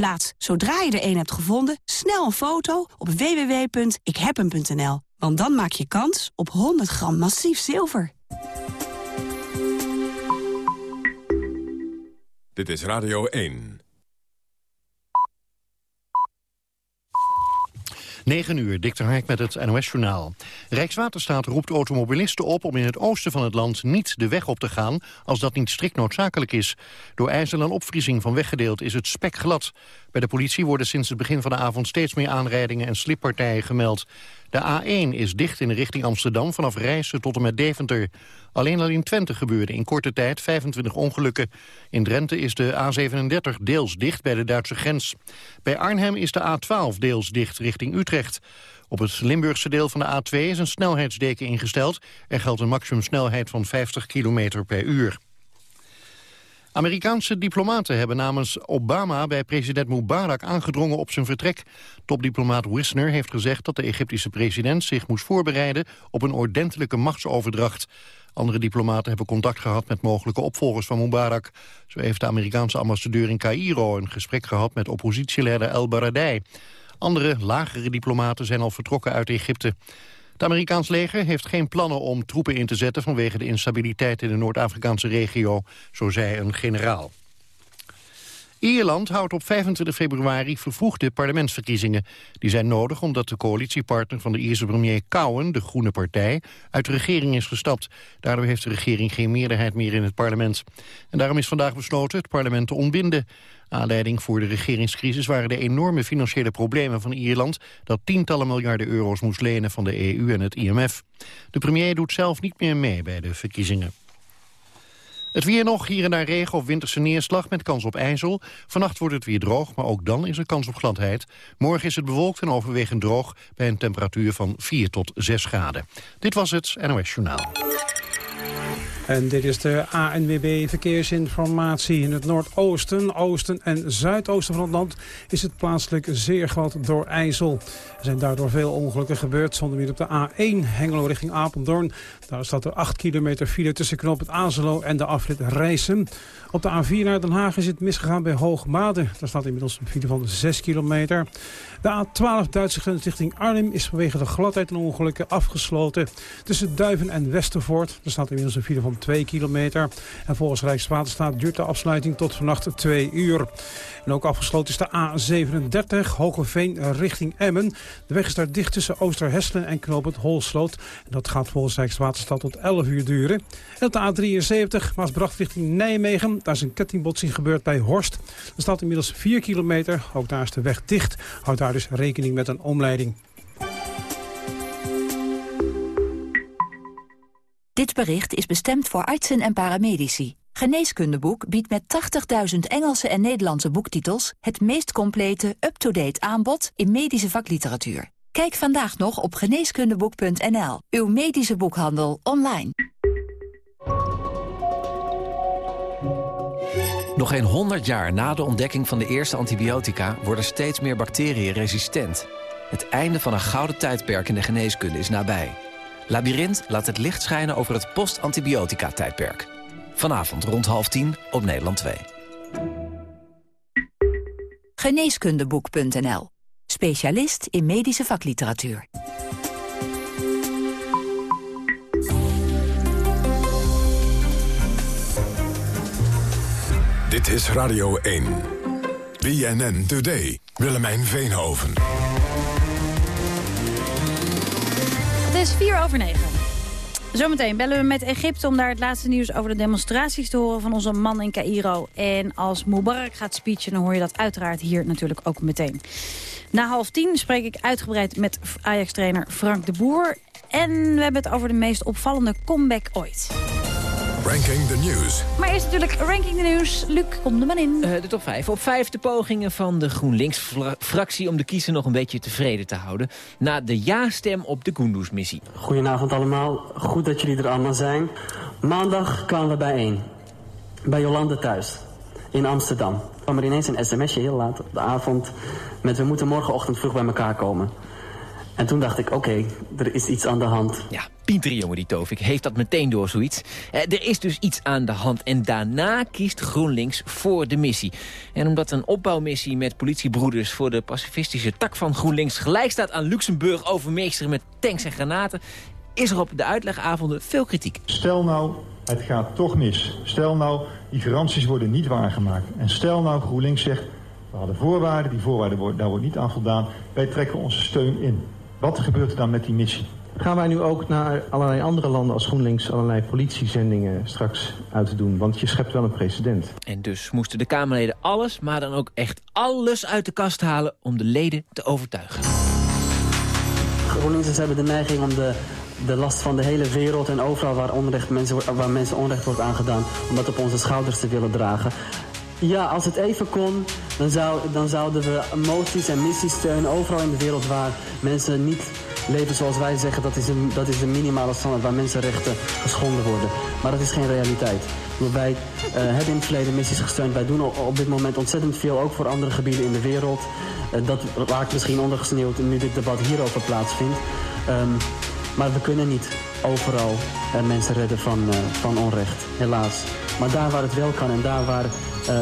Plaats, zodra je er een hebt gevonden, snel een foto op www.ikhebhem.nl. Want dan maak je kans op 100 gram massief zilver. Dit is Radio 1. 9 uur, Dikter Hark met het NOS-journaal. Rijkswaterstaat roept automobilisten op om in het oosten van het land niet de weg op te gaan als dat niet strikt noodzakelijk is. Door ijzel en opvriezing van weggedeeld is het spek glad. Bij de politie worden sinds het begin van de avond steeds meer aanrijdingen en slippartijen gemeld. De A1 is dicht in de richting Amsterdam vanaf Rijssen tot en met Deventer. Alleen al in Twente gebeurde in korte tijd 25 ongelukken. In Drenthe is de A37 deels dicht bij de Duitse grens. Bij Arnhem is de A12 deels dicht richting Utrecht. Op het Limburgse deel van de A2 is een snelheidsdeken ingesteld. Er geldt een maximumsnelheid van 50 km per uur. Amerikaanse diplomaten hebben namens Obama bij president Mubarak aangedrongen op zijn vertrek. Topdiplomaat Wisner heeft gezegd dat de Egyptische president zich moest voorbereiden op een ordentelijke machtsoverdracht. Andere diplomaten hebben contact gehad met mogelijke opvolgers van Mubarak. Zo heeft de Amerikaanse ambassadeur in Cairo een gesprek gehad met oppositieleider El Baradei. Andere, lagere diplomaten zijn al vertrokken uit Egypte. Het Amerikaans leger heeft geen plannen om troepen in te zetten... vanwege de instabiliteit in de Noord-Afrikaanse regio, zo zei een generaal. Ierland houdt op 25 februari vervroegde parlementsverkiezingen. Die zijn nodig omdat de coalitiepartner van de Ierse premier Cowen, de Groene Partij, uit de regering is gestapt. Daardoor heeft de regering geen meerderheid meer in het parlement. En daarom is vandaag besloten het parlement te ontbinden. Aanleiding voor de regeringscrisis waren de enorme financiële problemen van Ierland... dat tientallen miljarden euro's moest lenen van de EU en het IMF. De premier doet zelf niet meer mee bij de verkiezingen. Het weer nog, hier en daar regen of winterse neerslag met kans op ijzel. Vannacht wordt het weer droog, maar ook dan is er kans op gladheid. Morgen is het bewolkt en overwegend droog bij een temperatuur van 4 tot 6 graden. Dit was het NOS Journaal. En dit is de ANWB verkeersinformatie. In het noordoosten, oosten en zuidoosten van het land is het plaatselijk zeer glad door IJssel. Er zijn daardoor veel ongelukken gebeurd, zonder meer op de A1 Hengelo richting Apeldoorn. Daar staat er 8 kilometer file tussen knop het Azelo en de afrit Rijssen. Op de A4 naar Den Haag is het misgegaan bij Hoogmade. Daar staat inmiddels een file van 6 kilometer. De A12 Duitse grens richting Arnhem is vanwege de gladheid en ongelukken afgesloten. Tussen Duiven en Westervoort. Er staat inmiddels een file van 2 kilometer. En volgens Rijkswaterstaat duurt de afsluiting tot vannacht 2 uur. En ook afgesloten is de A37 Hogeveen richting Emmen. De weg is daar dicht tussen Oosterhesselen en Knoop het Holsloot. En dat gaat volgens Rijkswaterstaat tot 11 uur duren. En de A73 Maasbracht richting Nijmegen. Daar is een kettingbotsing gebeurd bij Horst. Er staat inmiddels 4 kilometer. Ook daar is de weg dicht. Houd daar dus rekening met een omleiding. Dit bericht is bestemd voor artsen en paramedici. Geneeskundeboek biedt met 80.000 Engelse en Nederlandse boektitels... het meest complete, up-to-date aanbod in medische vakliteratuur. Kijk vandaag nog op geneeskundeboek.nl. Uw medische boekhandel online. Nog geen 100 jaar na de ontdekking van de eerste antibiotica... worden steeds meer bacteriën resistent. Het einde van een gouden tijdperk in de geneeskunde is nabij. Labyrinth laat het licht schijnen over het post-antibiotica-tijdperk. Vanavond rond half tien op Nederland 2. Geneeskundeboek.nl. Specialist in medische vakliteratuur. Dit is Radio 1. BNN Today. Willemijn Veenhoven. Is 4 over 9. Zometeen bellen we met Egypte om daar het laatste nieuws over de demonstraties te horen van onze man in Cairo. En als Mubarak gaat speechen, dan hoor je dat uiteraard hier natuurlijk ook meteen. Na half tien spreek ik uitgebreid met Ajax-trainer Frank de Boer. En we hebben het over de meest opvallende comeback ooit. Ranking the News. Maar eerst natuurlijk Ranking the News. Luc, kom er maar in. Uh, de top 5. Op 5 de pogingen van de GroenLinks-fractie... om de kiezer nog een beetje tevreden te houden... na de ja-stem op de Kunduz-missie. Goedenavond allemaal. Goed dat jullie er allemaal zijn. Maandag kwamen we bijeen. Bij Jolande thuis. In Amsterdam. Er kwam er ineens een sms'je heel laat op de avond... met we moeten morgenochtend vroeg bij elkaar komen. En toen dacht ik, oké, er is iets aan de hand. Ja, Pieter jongen die Tovik heeft dat meteen door zoiets. Eh, er is dus iets aan de hand en daarna kiest GroenLinks voor de missie. En omdat een opbouwmissie met politiebroeders voor de pacifistische tak van GroenLinks gelijk staat aan Luxemburg overmeesteren met tanks en granaten, is er op de uitlegavonden veel kritiek. Stel nou, het gaat toch mis. Stel nou, die garanties worden niet waargemaakt. En stel nou, GroenLinks zegt, we hadden voorwaarden, die voorwaarden worden, daar wordt niet aan voldaan. Wij trekken onze steun in. Wat gebeurt er dan met die missie? Gaan wij nu ook naar allerlei andere landen als GroenLinks... allerlei politiezendingen straks uit te doen? Want je schept wel een precedent. En dus moesten de Kamerleden alles, maar dan ook echt alles uit de kast halen... om de leden te overtuigen. GroenLinksers hebben de neiging om de, de last van de hele wereld... en overal waar, onrecht mensen, waar mensen onrecht wordt aangedaan... om dat op onze schouders te willen dragen. Ja, als het even kon, dan, dan zouden we moties en missies steunen... overal in de wereld waar mensen niet leven zoals wij zeggen... dat is een, dat is minimale standaard waar mensenrechten geschonden worden. Maar dat is geen realiteit. Wij uh, hebben in het verleden missies gesteund. Wij doen op dit moment ontzettend veel, ook voor andere gebieden in de wereld. Uh, dat raakt misschien ondergesneeuwd nu dit debat hierover plaatsvindt. Um, maar we kunnen niet overal uh, mensen redden van, van onrecht, helaas. Maar daar waar het wel kan en daar waar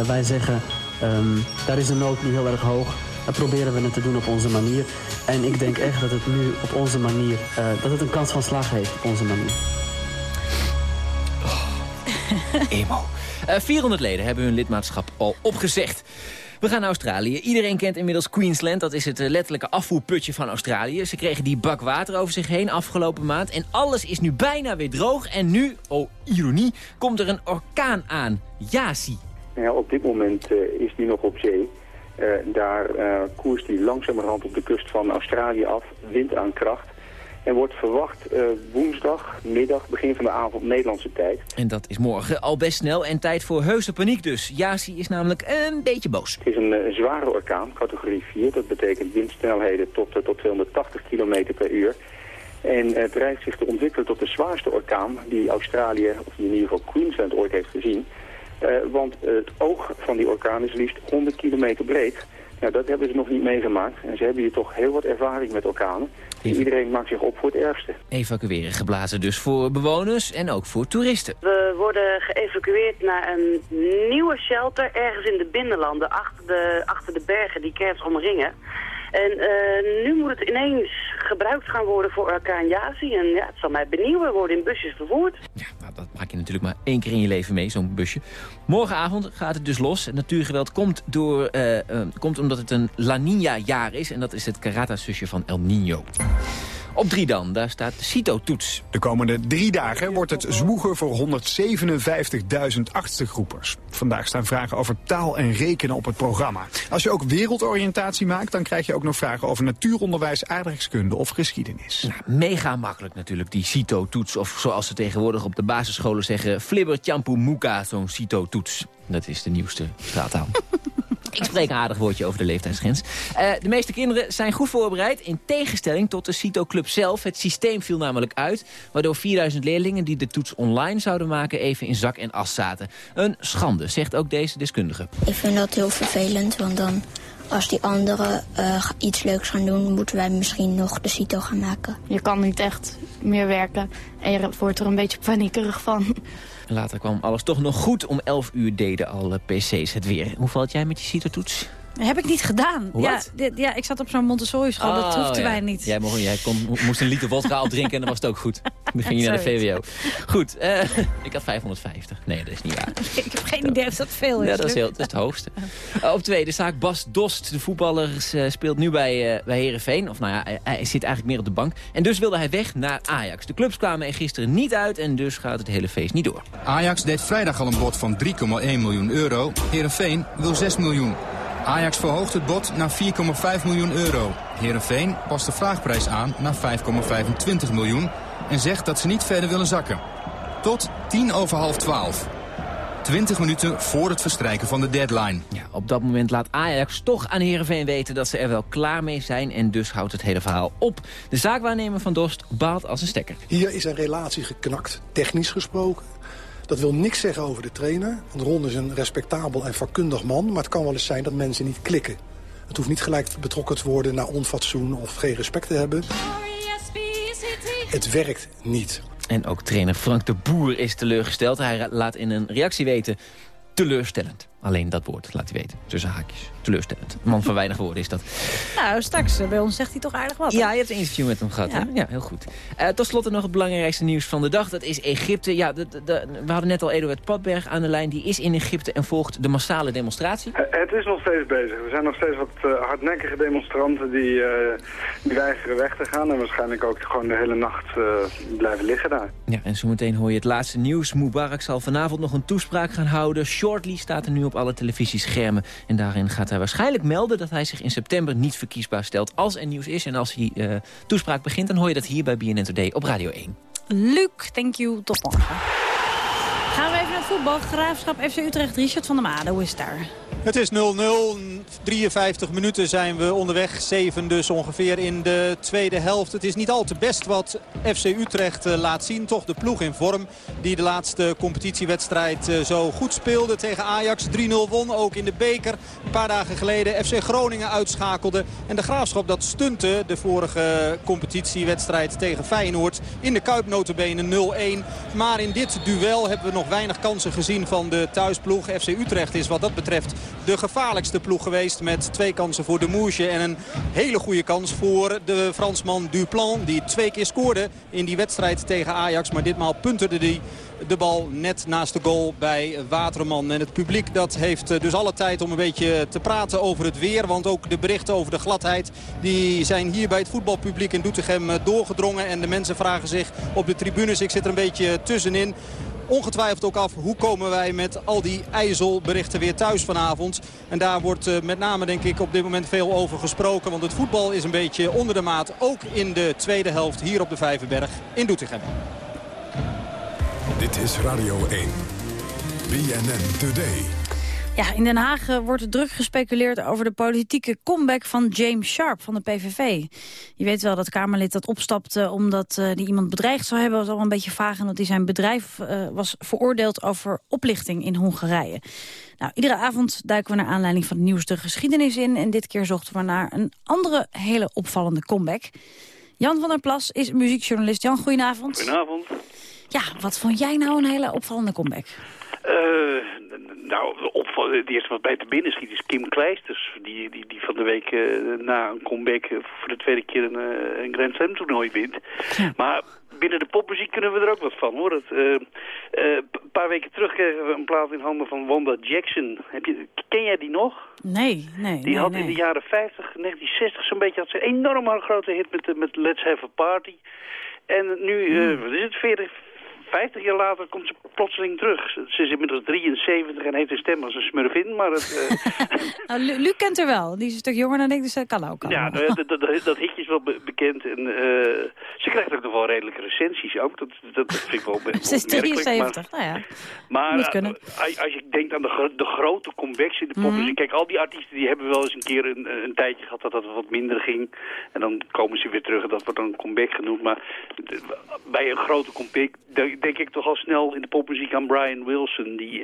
wij zeggen... Um, daar is de nood nu heel erg hoog... Dan proberen we het te doen op onze manier. En ik denk echt dat het nu op onze manier, uh, dat het een kans van slag heeft op onze manier. Oh, emo. Uh, 400 leden hebben hun lidmaatschap al opgezegd. We gaan naar Australië. Iedereen kent inmiddels Queensland. Dat is het letterlijke afvoerputje van Australië. Ze kregen die bak water over zich heen afgelopen maand. En alles is nu bijna weer droog. En nu, oh ironie, komt er een orkaan aan. Yasi. Ja, op dit moment uh, is die nog op zee. Uh, daar uh, koerst hij langzamerhand op de kust van Australië af, wind aan kracht. En wordt verwacht uh, woensdag, middag, begin van de avond Nederlandse tijd. En dat is morgen al best snel en tijd voor heuse paniek dus. Yasi is namelijk een beetje boos. Het is een, een zware orkaan, categorie 4. Dat betekent windsnelheden tot, tot 280 km per uur. En het dreigt zich te ontwikkelen tot de zwaarste orkaan die Australië, of in ieder geval Queensland, ooit heeft gezien. Uh, want het oog van die orkaan is liefst 100 kilometer breed. Nou, dat hebben ze nog niet meegemaakt. En ze hebben hier toch heel wat ervaring met orkanen. Dus iedereen maakt zich op voor het ergste. Evacueren geblazen dus voor bewoners en ook voor toeristen. We worden geëvacueerd naar een nieuwe shelter ergens in de binnenlanden... achter de, achter de bergen die Kerns omringen. En uh, nu moet het ineens gebruikt gaan worden voor orkaan Yasi. En ja, het zal mij benieuwen, worden in busjes vervoerd. Ja, nou, dat maak je natuurlijk maar één keer in je leven mee, zo'n busje. Morgenavond gaat het dus los. Het natuurgeweld komt, door, uh, uh, komt omdat het een La Nina-jaar is. En dat is het Karata-zusje van El Nino. Op drie dan, daar staat CITO-toets. De komende drie dagen wordt het zwoegen voor 157.000 achtste groepers. Vandaag staan vragen over taal en rekenen op het programma. Als je ook wereldoriëntatie maakt, dan krijg je ook nog vragen over natuuronderwijs, aardrijkskunde of geschiedenis. Nou, mega makkelijk natuurlijk, die CITO-toets. Of zoals ze tegenwoordig op de basisscholen zeggen, flibber champu muka, zo'n CITO-toets. Dat is de nieuwste straattaal. Ik spreek een aardig woordje over de leeftijdsgrens. Uh, de meeste kinderen zijn goed voorbereid, in tegenstelling tot de CITO-club zelf. Het systeem viel namelijk uit, waardoor 4000 leerlingen die de toets online zouden maken... even in zak en as zaten. Een schande, zegt ook deze deskundige. Ik vind dat heel vervelend, want dan als die anderen uh, iets leuks gaan doen... moeten wij misschien nog de CITO gaan maken. Je kan niet echt meer werken en je wordt er een beetje paniekerig van. Later kwam alles toch nog goed. Om 11 uur deden alle PC's het weer. Hoe valt jij met je CITO-toets? Heb ik niet gedaan. Ja, ja, ik zat op zo'n Montessori-school, Oh, dat hoefden ja. wij niet. Jij, mocht, jij kon, moest een liter vodka opdrinken en dan was het ook goed. Dan ging je naar de VWO. Goed, eh, ik had 550. Nee, dat is niet waar. Ik heb geen idee of dat veel is. Ja, dat is, heel, dat is het hoogste. Uh, op twee, de zaak Bas Dost. De voetballer uh, speelt nu bij, uh, bij Heerenveen. Of nou ja, hij, hij, zit eigenlijk meer op de bank. En dus wilde hij weg naar Ajax. De clubs kwamen er gisteren niet uit en dus gaat het hele feest niet door. Ajax deed vrijdag al een bod van 3,1 miljoen euro. Heerenveen wil 6 miljoen. Ajax verhoogt het bod naar 4,5 miljoen euro. Heerenveen past de vraagprijs aan naar 5,25 miljoen... en zegt dat ze niet verder willen zakken. Tot 10 over half 12. 20 minuten voor het verstrijken van de deadline. Ja, op dat moment laat Ajax toch aan Heerenveen weten dat ze er wel klaar mee zijn... en dus houdt het hele verhaal op. De zaakwaarnemer van Dost baalt als een stekker. Hier is een relatie geknakt, technisch gesproken. Dat wil niks zeggen over de trainer. Want Ron is een respectabel en vakkundig man. Maar het kan wel eens zijn dat mensen niet klikken. Het hoeft niet gelijk betrokken te worden naar onfatsoen of geen respect te hebben. Het werkt niet. En ook trainer Frank de Boer is teleurgesteld. Hij laat in een reactie weten teleurstellend. Alleen dat woord laat hij weten. Tussen haakjes. Teleurstellend. Man van weinig woorden is dat. Nou, straks eh, bij ons zegt hij toch aardig wat. Ja, je hebt een interview met hem gehad. Ja, ja heel goed. Uh, tot slot nog het belangrijkste nieuws van de dag. Dat is Egypte. Ja, de, de, we hadden net al Eduard Padberg aan de lijn. Die is in Egypte en volgt de massale demonstratie. Het is nog steeds bezig. Er zijn nog steeds wat uh, hardnekkige demonstranten die, die weigeren weg te gaan. En waarschijnlijk ook gewoon de hele nacht blijven liggen daar. Ja, en zometeen hoor je het laatste nieuws. Mubarak zal vanavond nog een toespraak gaan houden. Shortly staat er nu op alle televisieschermen. En daarin gaat hij waarschijnlijk melden dat hij zich in september niet verkiesbaar stelt. Als er nieuws is en als hij uh, toespraak begint, dan hoor je dat hier bij BNN Today op Radio 1. Luc, thank you. Tot morgen. Gaan we even naar voetbal. Graafschap FC Utrecht, Richard van der Made. Hoe is daar? Het is 0-0. 53 minuten zijn we onderweg. 7 dus ongeveer in de tweede helft. Het is niet al te best wat FC Utrecht eh, laat zien. Toch de ploeg in vorm die de laatste competitiewedstrijd eh, zo goed speelde. Tegen Ajax 3-0 won. Ook in de beker. Een paar dagen geleden FC Groningen uitschakelde. En de Graafschap dat stunte de vorige competitiewedstrijd tegen Feyenoord. In de Kuip notabene 0-1. Maar in dit duel hebben we nog weinig kansen gezien van de thuisploeg. FC Utrecht is wat dat betreft de gevaarlijkste ploeg geweest. Met twee kansen voor de Moesje en een hele goede kans voor de Fransman Duplan. Die twee keer scoorde in die wedstrijd tegen Ajax. Maar ditmaal punterde hij de bal net naast de goal bij Waterman. En het publiek dat heeft eh, dus alle tijd om een beetje te praten over het weer. Want ook de berichten over de gladheid die zijn hier bij het voetbalpubliek in Doetinchem eh, doorgedrongen. En de mensen vragen zich op de tribunes, ik zit er een beetje tussenin ongetwijfeld ook af hoe komen wij met al die ijzelberichten weer thuis vanavond. En daar wordt uh, met name denk ik op dit moment veel over gesproken. Want het voetbal is een beetje onder de maat. Ook in de tweede helft hier op de Vijverberg in Doetinchem. Dit is Radio 1. BNN Today. Ja, in Den Haag eh, wordt druk gespeculeerd over de politieke comeback van James Sharp van de PVV. Je weet wel dat Kamerlid dat opstapte omdat uh, die iemand bedreigd zou hebben. Was al een beetje vaag en dat hij zijn bedrijf uh, was veroordeeld over oplichting in Hongarije. Nou, iedere avond duiken we naar aanleiding van het nieuws de geschiedenis in. En dit keer zochten we naar een andere hele opvallende comeback. Jan van der Plas is muziekjournalist. Jan, goedenavond. Goedenavond. Ja, wat vond jij nou een hele opvallende comeback? Uh, nou, opval, het eerste wat bij te binnen schiet is Kim Kleisters. Die, die, die van de week uh, na een comeback uh, voor de tweede keer een, een Grand Slam toernooi wint. Ja. Maar binnen de popmuziek kunnen we er ook wat van, hoor. Een paar weken terug kregen we een plaat in handen van Wanda Jackson. Heb je, ken jij die nog? Nee, nee. Die nee, had nee. in de jaren 50, 1960 zo'n beetje had ze een enorme grote hit met, met Let's Have a Party. En nu, hmm. wat is het, 40, 50 jaar later komt ze plotseling terug. Ze is inmiddels 73 en heeft een stem als een smurfin, maar het... Uh... nou, Lu Luc kent er wel. Die is een stuk jonger dan ik, dus dat kan ook. Ja, nou, dat, dat, dat, hitje is wel be bekend. En, uh, ze krijgt ook nog wel redelijke recensies ook. Dat, dat vind ik wel Ze is 73, maar, nou ja. Maar uh, als, als je denkt aan de, gro de grote comebacks in de popmuziek... Mm -hmm. Kijk, al die artiesten die hebben wel eens een keer een, een tijdje gehad dat dat wat minder ging. En dan komen ze weer terug en dat wordt dan een comeback genoemd. Maar bij een grote comeback denk ik toch al snel in de popmuziek aan Brian Wilson. Die,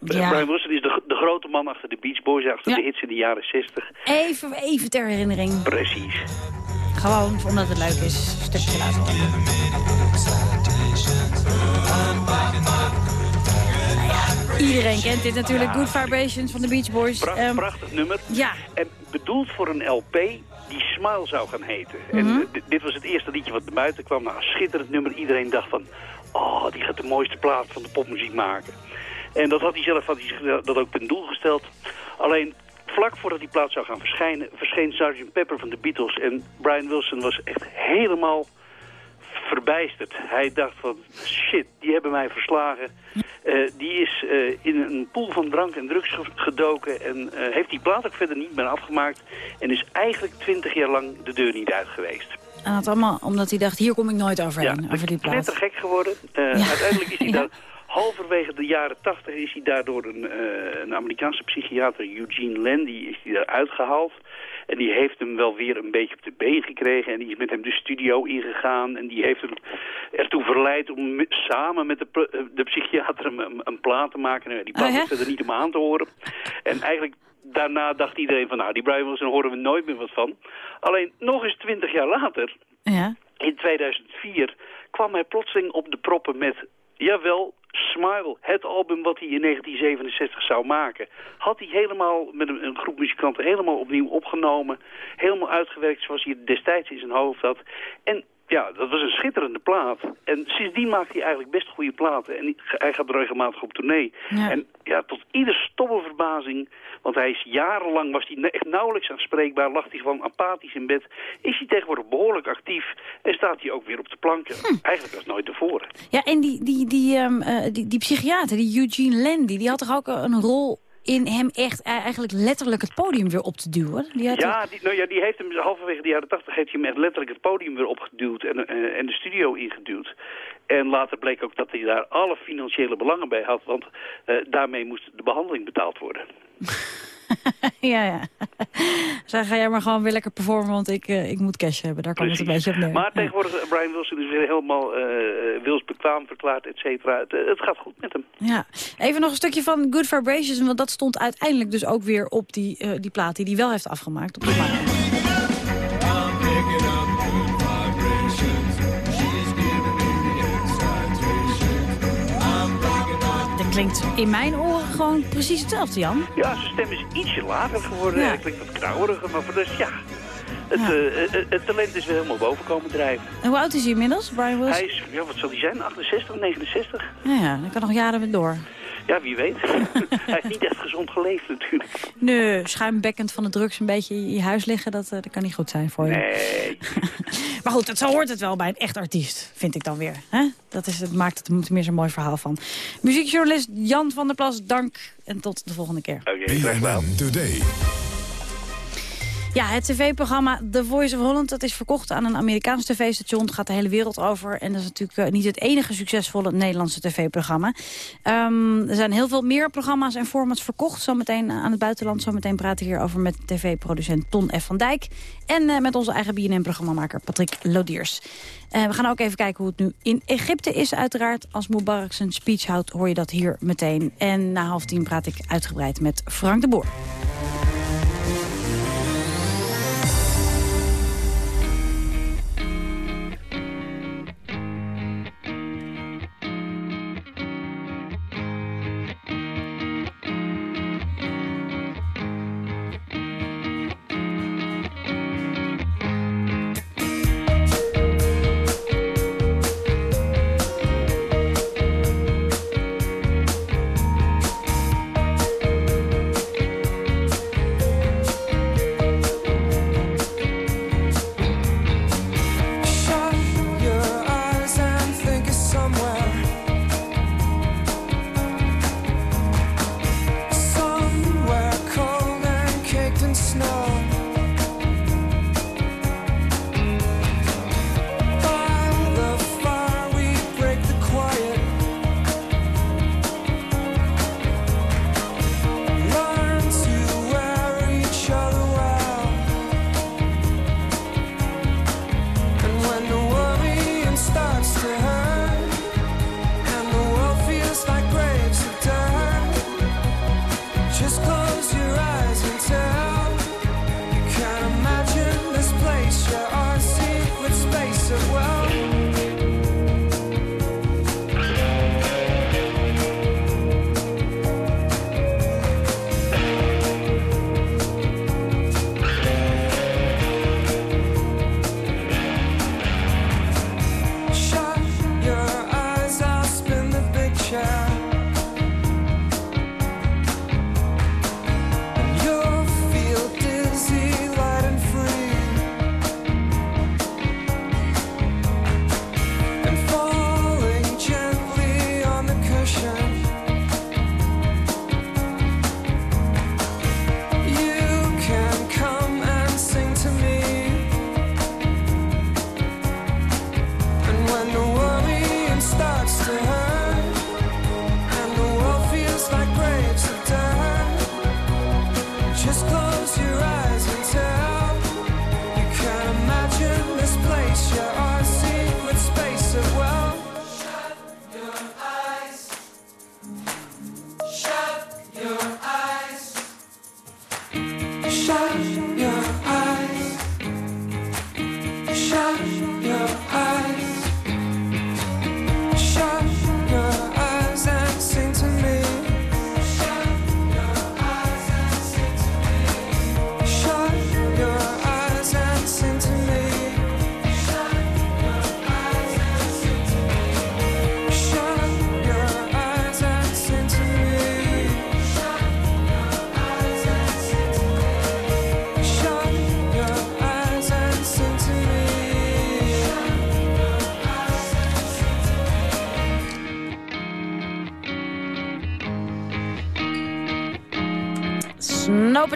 ja. Brian Wilson is de, de grote man achter de Beach Boys, achter ja. de hits in de jaren 60. Even, even ter herinnering. Precies. Gewoon omdat het leuk is. Stukje laten Iedereen kent dit natuurlijk. Good Vibrations van de Beach Boys. Prachtig, um, prachtig nummer. Ja. En bedoeld voor een LP die Smile zou gaan heten. Mm -hmm. En dit was het eerste liedje wat naar buiten kwam. Nou, schitterend nummer. Iedereen dacht van, oh, die gaat de mooiste plaat van de popmuziek maken. En dat had hij zelf had hij dat ook ten doel gesteld. Alleen vlak voordat die plaat zou gaan verschijnen, verscheen Sgt. Pepper van de Beatles. En Brian Wilson was echt helemaal verbijsterd. Hij dacht van, shit, die hebben mij verslagen. Uh, die is uh, in een pool van drank en drugs gedoken en uh, heeft die plaat ook verder niet meer afgemaakt. En is eigenlijk twintig jaar lang de deur niet uit geweest. En dat allemaal omdat hij dacht, hier kom ik nooit overheen, ja, over die plaat. net te gek geworden. Ja. Uiteindelijk is hij ja. daar, halverwege de jaren tachtig is hij daardoor een, een Amerikaanse psychiater, Eugene Landy, is hij eruit gehaald. En die heeft hem wel weer een beetje op de been gekregen. En die is met hem de studio ingegaan. En die heeft hem ertoe verleid om samen met de, de psychiater een, een, plaat te maken. En die plaat oh, verder niet om aan te horen. En eigenlijk daarna dacht iedereen van, nou, die Brian Wilson horen we nooit meer wat van. Alleen nog eens twintig jaar later, Ja. in 2004, kwam hij plotseling op de proppen met, jawel, Smile, het album wat hij in 1967 zou maken. Had hij helemaal met een, een groep muzikanten helemaal opnieuw opgenomen. Helemaal uitgewerkt zoals hij het destijds in zijn hoofd had. En ja, dat was een schitterende plaat. En sindsdien maakt hij eigenlijk best goede platen. En hij gaat regelmatig op tournee. Ja. En ja, tot ieder stomme verbazing... want hij is jarenlang, was hij echt nauwelijks aanspreekbaar... lag hij gewoon apathisch in bed. Is hij tegenwoordig behoorlijk actief... en staat hij ook weer op de planken. Eigenlijk als nooit tevoren. Ja, en die, die, die, ehm, eh, die, die psychiater, die Eugene Landy, die had toch ook een rol in hem echt eh, eigenlijk letterlijk het podium weer op te duwen? Die had Ja, die, nou ja, die heeft hem halverwege de jaren tachtig heeft hij hem echt letterlijk het podium weer opgeduwd en, eh, en de studio ingeduwd. En later bleek ook dat hij daar alle financiële belangen bij had, want eh, daarmee moest de behandeling betaald worden. ja, ja. Zeg, ga jij maar gewoon weer lekker performen, want ik, eh, ik moet cash hebben. Daar komt het een beetje op neer. Maar tegenwoordig, eh, Brian Wilson is weer helemaal eh wilsbekwaam verklaard, et cetera. Het, het gaat goed met hem. Ja, even nog een stukje van Good Vibrations, want dat stond uiteindelijk dus ook weer op die, die plaat die hij wel heeft afgemaakt. Op de. Klinkt in mijn oren gewoon precies hetzelfde, Jan. Ja, zijn stem is ietsje lager geworden. Ja. Hij klinkt wat krauweriger, maar voor de rest, ja. Het, Ja. eh, eh, het talent is weer helemaal boven komen drijven. En hoe oud is hij inmiddels, Brian Wilson? Hij is, ja, wat zal hij zijn? 68, 69? Ja, ja, dan kan nog jaren weer door. Ja, wie weet. hij heeft niet echt gezond geleefd natuurlijk. Nee, schuimbekkend van de drugs een beetje in je huis liggen, dat, eh, dat kan niet goed zijn voor je. Nee. Maar goed, dat, zo hoort het wel bij een echt artiest, vind ik dan weer. Hè? Dat is, het maakt het er meer zo'n mooi verhaal van. Muziekjournalist Jan van der Plas, dank en tot de volgende keer. BNN Today. Ja, het tv-programma The Voice of Holland... dat is verkocht aan een Amerikaans tv-station. Het gaat de hele wereld over. En dat is natuurlijk eh, niet het enige succesvolle Nederlandse tv-programma. Ehm, er zijn heel veel meer programma's en formats verkocht. Zometeen aan het buitenland. Zometeen praten we hierover met tv-producent Ton F. van Dijk. En eh, met onze eigen BNN-programmamaker Patrick Lodiers. Eh, we gaan ook even kijken hoe het nu in Egypte is uiteraard. Als Mubarak zijn speech houdt, hoor je dat hier meteen. En na half tien praat ik uitgebreid met Frank de Boer.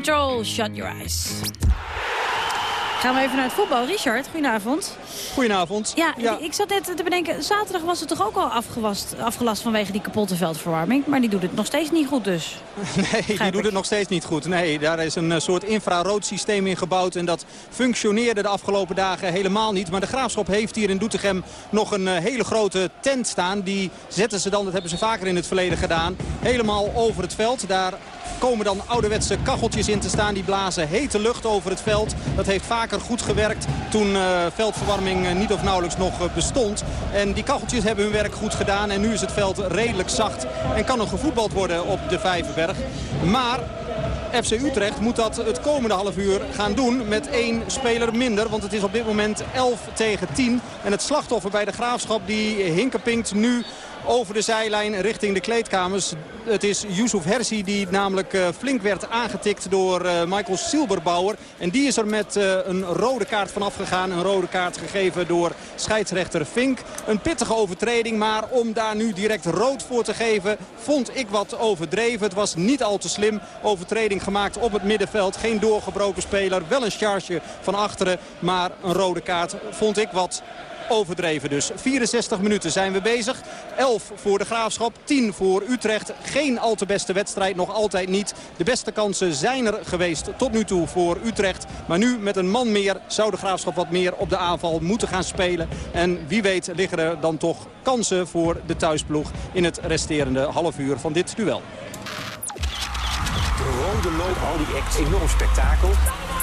Patrol, shut your eyes. Gaan we even naar het voetbal. Richard, goedenavond. Goedenavond. Ja, ik zat net te bedenken, zaterdag was het toch ook al afgelast, afgelast vanwege die kapotte veldverwarming. Maar die doet het nog steeds niet goed dus. Nee, die doet het nog steeds niet goed. Nee, daar is een eh, soort infrarood systeem in gebouwd. En dat functioneerde de afgelopen dagen helemaal niet. Maar de Graafschap heeft hier in Doetinchem nog een eh, hele grote tent staan. Die zetten ze dan, dat hebben ze vaker in het verleden gedaan, helemaal over het veld. Daar komen dan ouderwetse kacheltjes in te staan. Die blazen hete lucht over het veld. Dat heeft vaker goed gewerkt toen uh, veldverwarming niet of nauwelijks nog bestond. En die kacheltjes hebben hun werk goed gedaan. En nu is het veld redelijk zacht en kan er gevoetbald worden op de Vijverberg. Maar FC Utrecht moet dat het komende half uur gaan doen met één speler minder. Want het is op dit moment 11 tegen 10. En het slachtoffer bij de Graafschap die hinkerpinkt nu over de zijlijn richting de kleedkamers. Het is Yusuf Hersi die namelijk uh, flink werd aangetikt door uh, Michael Silberbauer. En die is er met uh, een rode kaart vanaf gegaan. Een rode kaart gegeven door scheidsrechter Fink. Een pittige overtreding, maar om daar nu direct rood voor te geven... vond ik wat overdreven. Het was niet al te slim. Overtreding gemaakt op het middenveld. Geen doorgebroken speler. Wel een charge van achteren. Maar een rode kaart vond ik wat overdreven dus. 64 minuten zijn we bezig. 11 voor de Graafschap, 10 voor Utrecht. Geen al te beste wedstrijd, nog altijd niet. De beste kansen zijn er geweest tot nu toe voor Utrecht. Maar nu met een man meer zou de Graafschap wat meer op de aanval moeten gaan spelen. En wie weet liggen er dan toch kansen voor de thuisploeg in het resterende half uur van dit duel. De rode loop, al die acts, enorm spektakel.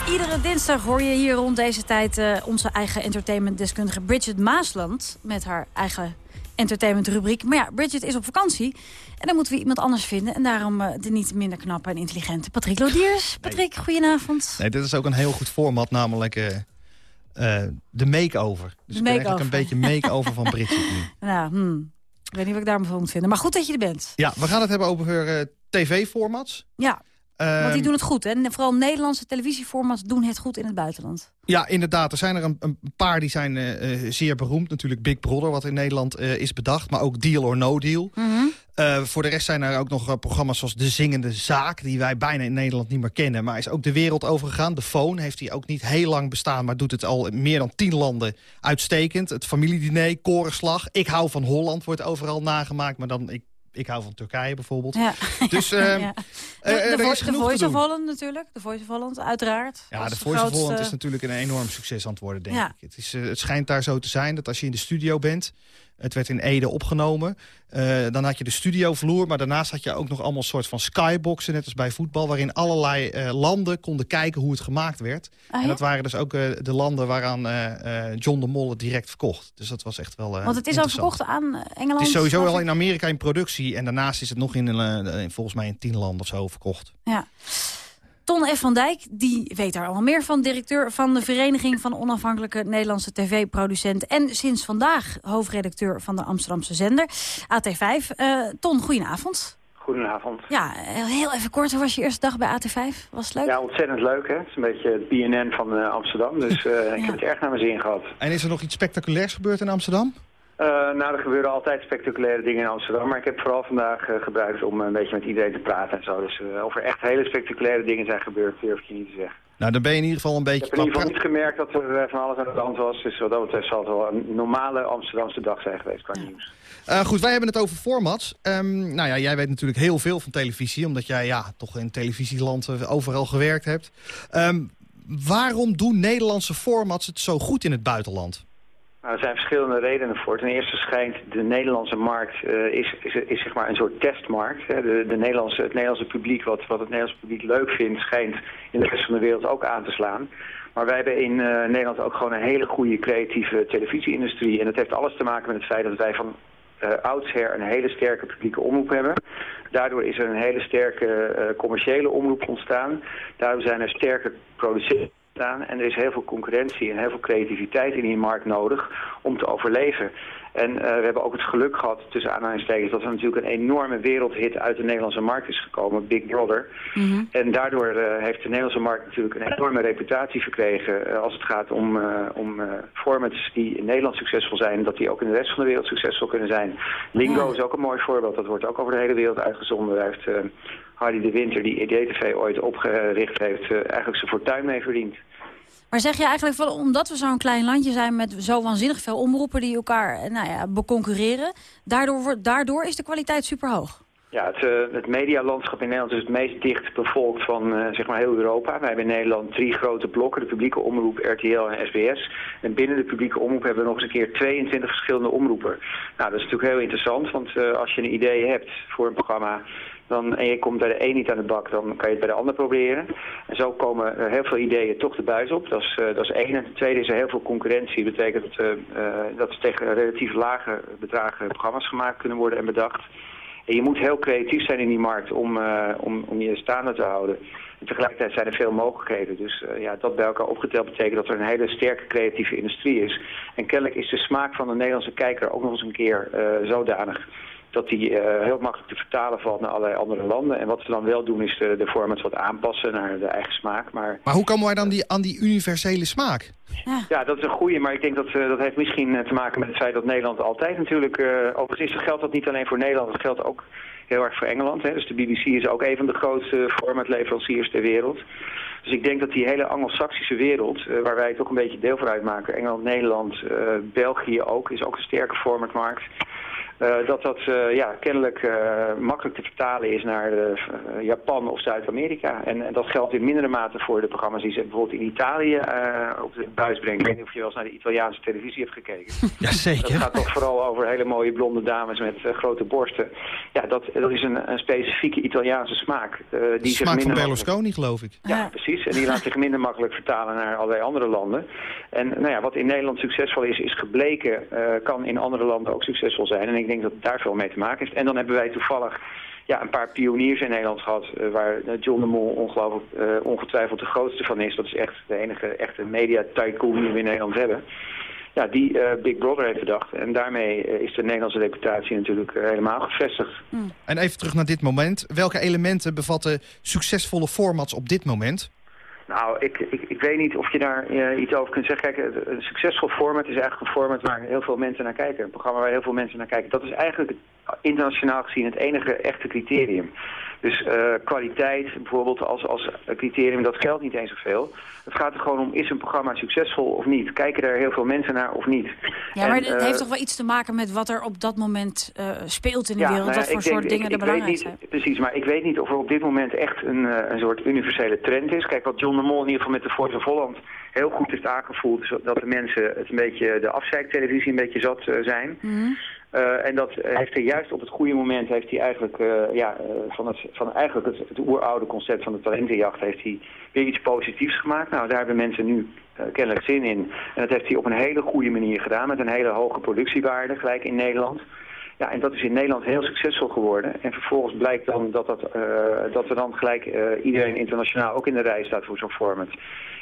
Iedere dinsdag hoor je hier rond deze tijd uh, onze eigen entertainmentdeskundige Bridget Maasland. Met haar eigen entertainmentrubriek. Maar ja, Bridget is op vakantie. En dan moeten we iemand anders vinden. En daarom uh, de niet minder knappe en intelligente Patrick Lodiers. Patrick, nee. goedenavond. Nee, dit is ook een heel goed format, namelijk uh, de make-over. Dus ik eigenlijk een beetje make-over van Bridget nu. Nou, hmm. ik weet niet wat ik daarvan moet vinden. Maar goed dat je er bent. Ja, we gaan het hebben over tv-formats. Ja. Want die doen het goed. Hè? En vooral Nederlandse televisieformats doen het goed in het buitenland. Ja, inderdaad. Er zijn er een, een paar die zijn uh, zeer beroemd. Natuurlijk Big Brother, wat in Nederland uh, is bedacht. Maar ook Deal or No Deal. Mm -hmm. voor de rest zijn er ook nog programma's zoals De Zingende Zaak... die wij bijna in Nederland niet meer kennen. Maar is ook de wereld overgegaan. De Phone heeft hij ook niet heel lang bestaan... maar doet het al in meer dan tien landen uitstekend. Het familiediner, Korenslag. Ik hou van Holland wordt overal nagemaakt. Maar dan... Ik, ik hou van Turkije bijvoorbeeld. Ja. Dus uh, ja. de, de, de, Voice, de Voice of Holland natuurlijk. De Voice of Holland, uiteraard. Ja, de Voice grootste... of Holland is natuurlijk een enorm succes aan het worden, denk ik. Het, is, het schijnt daar zo te zijn dat als je in de studio bent... Het werd in Ede opgenomen. Uh, dan had je de studiovloer, maar daarnaast had je ook nog allemaal soort van skyboxen, net als bij voetbal, waarin allerlei uh, landen konden kijken hoe het gemaakt werd. Ah, ja? En dat waren dus ook uh, de landen waaraan John de Mol het direct verkocht. Dus dat was echt wel Want het is al verkocht aan Engeland? Het is sowieso al in Amerika in productie en daarnaast is het nog in, in volgens mij in tien landen of zo verkocht. Ja. Ton F. van Dijk, die weet daar al meer van. Directeur van de Vereniging van Onafhankelijke Nederlandse TV-producenten. En sinds vandaag hoofdredacteur van de Amsterdamse zender, AT5. Uh, Ton, goedenavond. Goedenavond. Ja, heel even kort, hoe was je eerste dag bij AT5? Was het leuk? Ja, ontzettend leuk. Hè? Het is een beetje het BNN van uh, Amsterdam. Dus uh, ja. ik heb het erg naar mijn zin gehad. En is er nog iets spectaculairs gebeurd in Amsterdam? Uh, nou, er gebeuren altijd spectaculaire dingen in Amsterdam. Maar ik heb vooral vandaag uh, gebruikt om een beetje met iedereen te praten en zo. Dus uh, of er echt hele spectaculaire dingen zijn gebeurd, durf ik je niet te zeggen. Nou, dan ben je in ieder geval een beetje... Ik heb in ieder geval niet gemerkt dat er van alles aan de hand was. Dus wat dat betreft zal het wel een normale Amsterdamse dag zijn geweest qua nieuws. goed, wij hebben het over formats. Um, nou ja, jij weet natuurlijk heel veel van televisie, omdat jij ja, toch in televisieland overal gewerkt hebt. Um, waarom doen Nederlandse formats het zo goed in het buitenland? Nou, er zijn verschillende redenen voor. Ten eerste schijnt de Nederlandse markt uh, is, is, is, zeg maar een soort testmarkt. Hè. De, de Nederlandse, het Nederlandse publiek, wat, wat het Nederlandse publiek leuk vindt, schijnt in de rest van de wereld ook aan te slaan. Maar wij hebben in uh, Nederland ook gewoon een hele goede creatieve televisieindustrie. En dat heeft alles te maken met het feit dat wij van uh, oudsher een hele sterke publieke omroep hebben. Daardoor is er een hele sterke commerciële omroep ontstaan. Daardoor zijn er sterke producenten En er is heel veel concurrentie en heel veel creativiteit in die markt nodig om te overleven. En uh, we hebben ook het geluk gehad, tussen aanhalingstekens, dat er natuurlijk een enorme wereldhit uit de Nederlandse markt is gekomen, Big Brother. Mm -hmm. En daardoor uh, heeft de Nederlandse markt natuurlijk een enorme reputatie verkregen uh, als het gaat om, om formats die in Nederland succesvol zijn, dat die ook in de rest van de wereld succesvol kunnen zijn. Lingo is ook een mooi voorbeeld, dat wordt ook over de hele wereld uitgezonden. Daar heeft Hardy de Winter, die EDTV ooit opgericht heeft, eigenlijk zijn fortuin mee verdiend. Maar zeg je eigenlijk, van, omdat we zo'n klein landje zijn met zo waanzinnig veel omroepen die elkaar nou ja, beconcurreren, daardoor, daardoor is de kwaliteit superhoog? Ja, het, uh, het medialandschap in Nederland is het meest dicht bevolkt van uh, zeg maar heel Europa. Wij hebben in Nederland drie grote blokken, de publieke omroep, RTL en SBS. En binnen de publieke omroep hebben we nog eens een keer 22 verschillende omroepen. Nou, dat is natuurlijk heel interessant, want als je een idee hebt voor een programma dan, en je komt bij de een niet aan de bak, dan kan je het bij de ander proberen. En zo komen heel veel ideeën toch de buis op. Dat is, uh, dat is één. En ten tweede is er heel veel concurrentie. Dat betekent dat, uh, uh, dat er tegen relatief lage bedragen programma's gemaakt kunnen worden en bedacht. En je moet heel creatief zijn in die markt om, om, om je staande te houden. En tegelijkertijd zijn er veel mogelijkheden. Dus ja, dat bij elkaar opgeteld betekent dat er een hele sterke creatieve industrie is. En kennelijk is de smaak van de Nederlandse kijker ook nog eens een keer zodanig dat die uh, heel makkelijk te vertalen valt naar allerlei andere landen. En wat ze dan wel doen is de, de formats wat aanpassen naar de eigen smaak. Maar, maar hoe komen wij dan die, aan die universele smaak? Ja. ja, dat is een goede, maar ik denk dat uh, dat heeft misschien te maken met het feit dat Nederland altijd natuurlijk... Uh, overigens geldt dat niet alleen voor Nederland, dat geldt ook heel erg voor Engeland. Hè. Dus de BBC is ook een van de grootste formatleveranciers ter wereld. Dus ik denk dat die hele Anglo-Saxische wereld, uh, waar wij toch een beetje deel van uitmaken... Engeland, Nederland, uh, België ook, is ook een sterke formatmarkt... Uh, dat dat uh, ja, kennelijk uh, makkelijk te vertalen is naar Japan of Zuid-Amerika. En, en, dat geldt in mindere mate voor de programma's die ze bijvoorbeeld in Italië op de buis brengen. Ik weet niet of je wel eens naar de Italiaanse televisie hebt gekeken. Jazeker. Dat gaat toch vooral over hele mooie blonde dames met grote borsten. Ja, dat, dat is een, een specifieke Italiaanse smaak. die smaak van Berlusconi, geloof ik. Ja, ja, precies. En die laat zich minder makkelijk vertalen naar allerlei andere landen. En nou ja, wat in Nederland succesvol is, is gebleken, kan in andere landen ook succesvol zijn. En ik denk dat daar veel mee te maken heeft. En dan hebben wij toevallig ja, een paar pioniers in Nederland gehad... Uh, waar John de Mol ongelooflijk, uh, ongetwijfeld de grootste van is. Dat is echt de enige echte media-tycoon die we in Nederland hebben. Ja, die Big Brother heeft bedacht. En daarmee is de Nederlandse reputatie natuurlijk helemaal gevestigd. Mm. En even terug naar dit moment. Welke elementen bevatten succesvolle formats op dit moment? Nou, ik, ik, ik weet niet of je daar uh, iets over kunt zeggen. Kijk, een succesvol format is eigenlijk een format waar heel veel mensen naar kijken. Een programma waar heel veel mensen naar kijken. Dat is eigenlijk internationaal gezien het enige echte criterium. Dus uh, kwaliteit bijvoorbeeld als, als criterium, dat geldt niet eens zoveel. Het gaat er gewoon om, is een programma succesvol of niet? Kijken er heel veel mensen naar of niet? Ja, maar en, het uh, heeft toch wel iets te maken met wat er op dat moment uh, speelt in de ja, wereld? Nou, wat voor soort denk, dingen ik, er belangrijk zijn? Precies, maar ik weet niet of er op dit moment echt een, een soort universele trend is. Kijk, wat John de Mol in ieder geval met de Voice of Holland heel goed heeft aangevoeld... is dat de mensen het een beetje, de afzeiktelevisie een beetje zat zijn... Mm -hmm. Uh, en dat heeft hij juist op het goede moment heeft hij eigenlijk uh, ja, van, het, van eigenlijk het, het oeroude concept van de talentenjacht heeft hij weer iets positiefs gemaakt. Nou, daar hebben mensen nu kennelijk zin in. En dat heeft hij op een hele goede manier gedaan met een hele hoge productiewaarde gelijk in Nederland. Ja, en dat is in Nederland heel succesvol geworden. En vervolgens blijkt dan dat, dat, dat er dan gelijk iedereen internationaal ook in de rij staat voor zo'n format.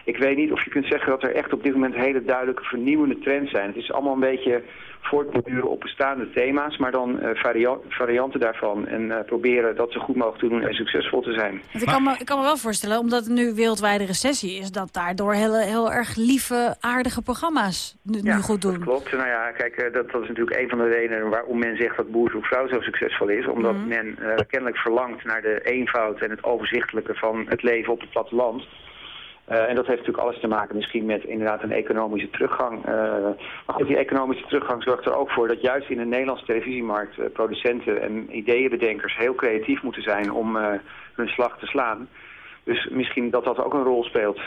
Ik weet niet of je kunt zeggen dat er echt op dit moment hele duidelijke vernieuwende trends zijn. Het is allemaal een beetje voortborduren op bestaande thema's, maar dan varia varianten daarvan. En uh, proberen dat zo goed mogelijk te doen en succesvol te zijn. Want ik, kan me, ik kan me wel voorstellen, omdat het nu wereldwijde recessie is, dat daardoor heel, heel erg lieve, aardige programma's nu, ja, nu goed doen. Dat klopt. Nou ja, kijk, uh, dat, dat is natuurlijk een van de redenen waarom men zegt dat Boer zoekt vrouw zo succesvol is. Omdat mm. men kennelijk verlangt naar de eenvoud en het overzichtelijke van het leven op het platteland. Uh, en dat heeft natuurlijk alles te maken misschien met inderdaad een economische teruggang. Uh, maar goed, die economische teruggang zorgt er ook voor dat juist in de Nederlandse televisiemarkt uh, producenten en ideeënbedenkers heel creatief moeten zijn om hun slag te slaan. Dus misschien dat dat ook een rol speelt.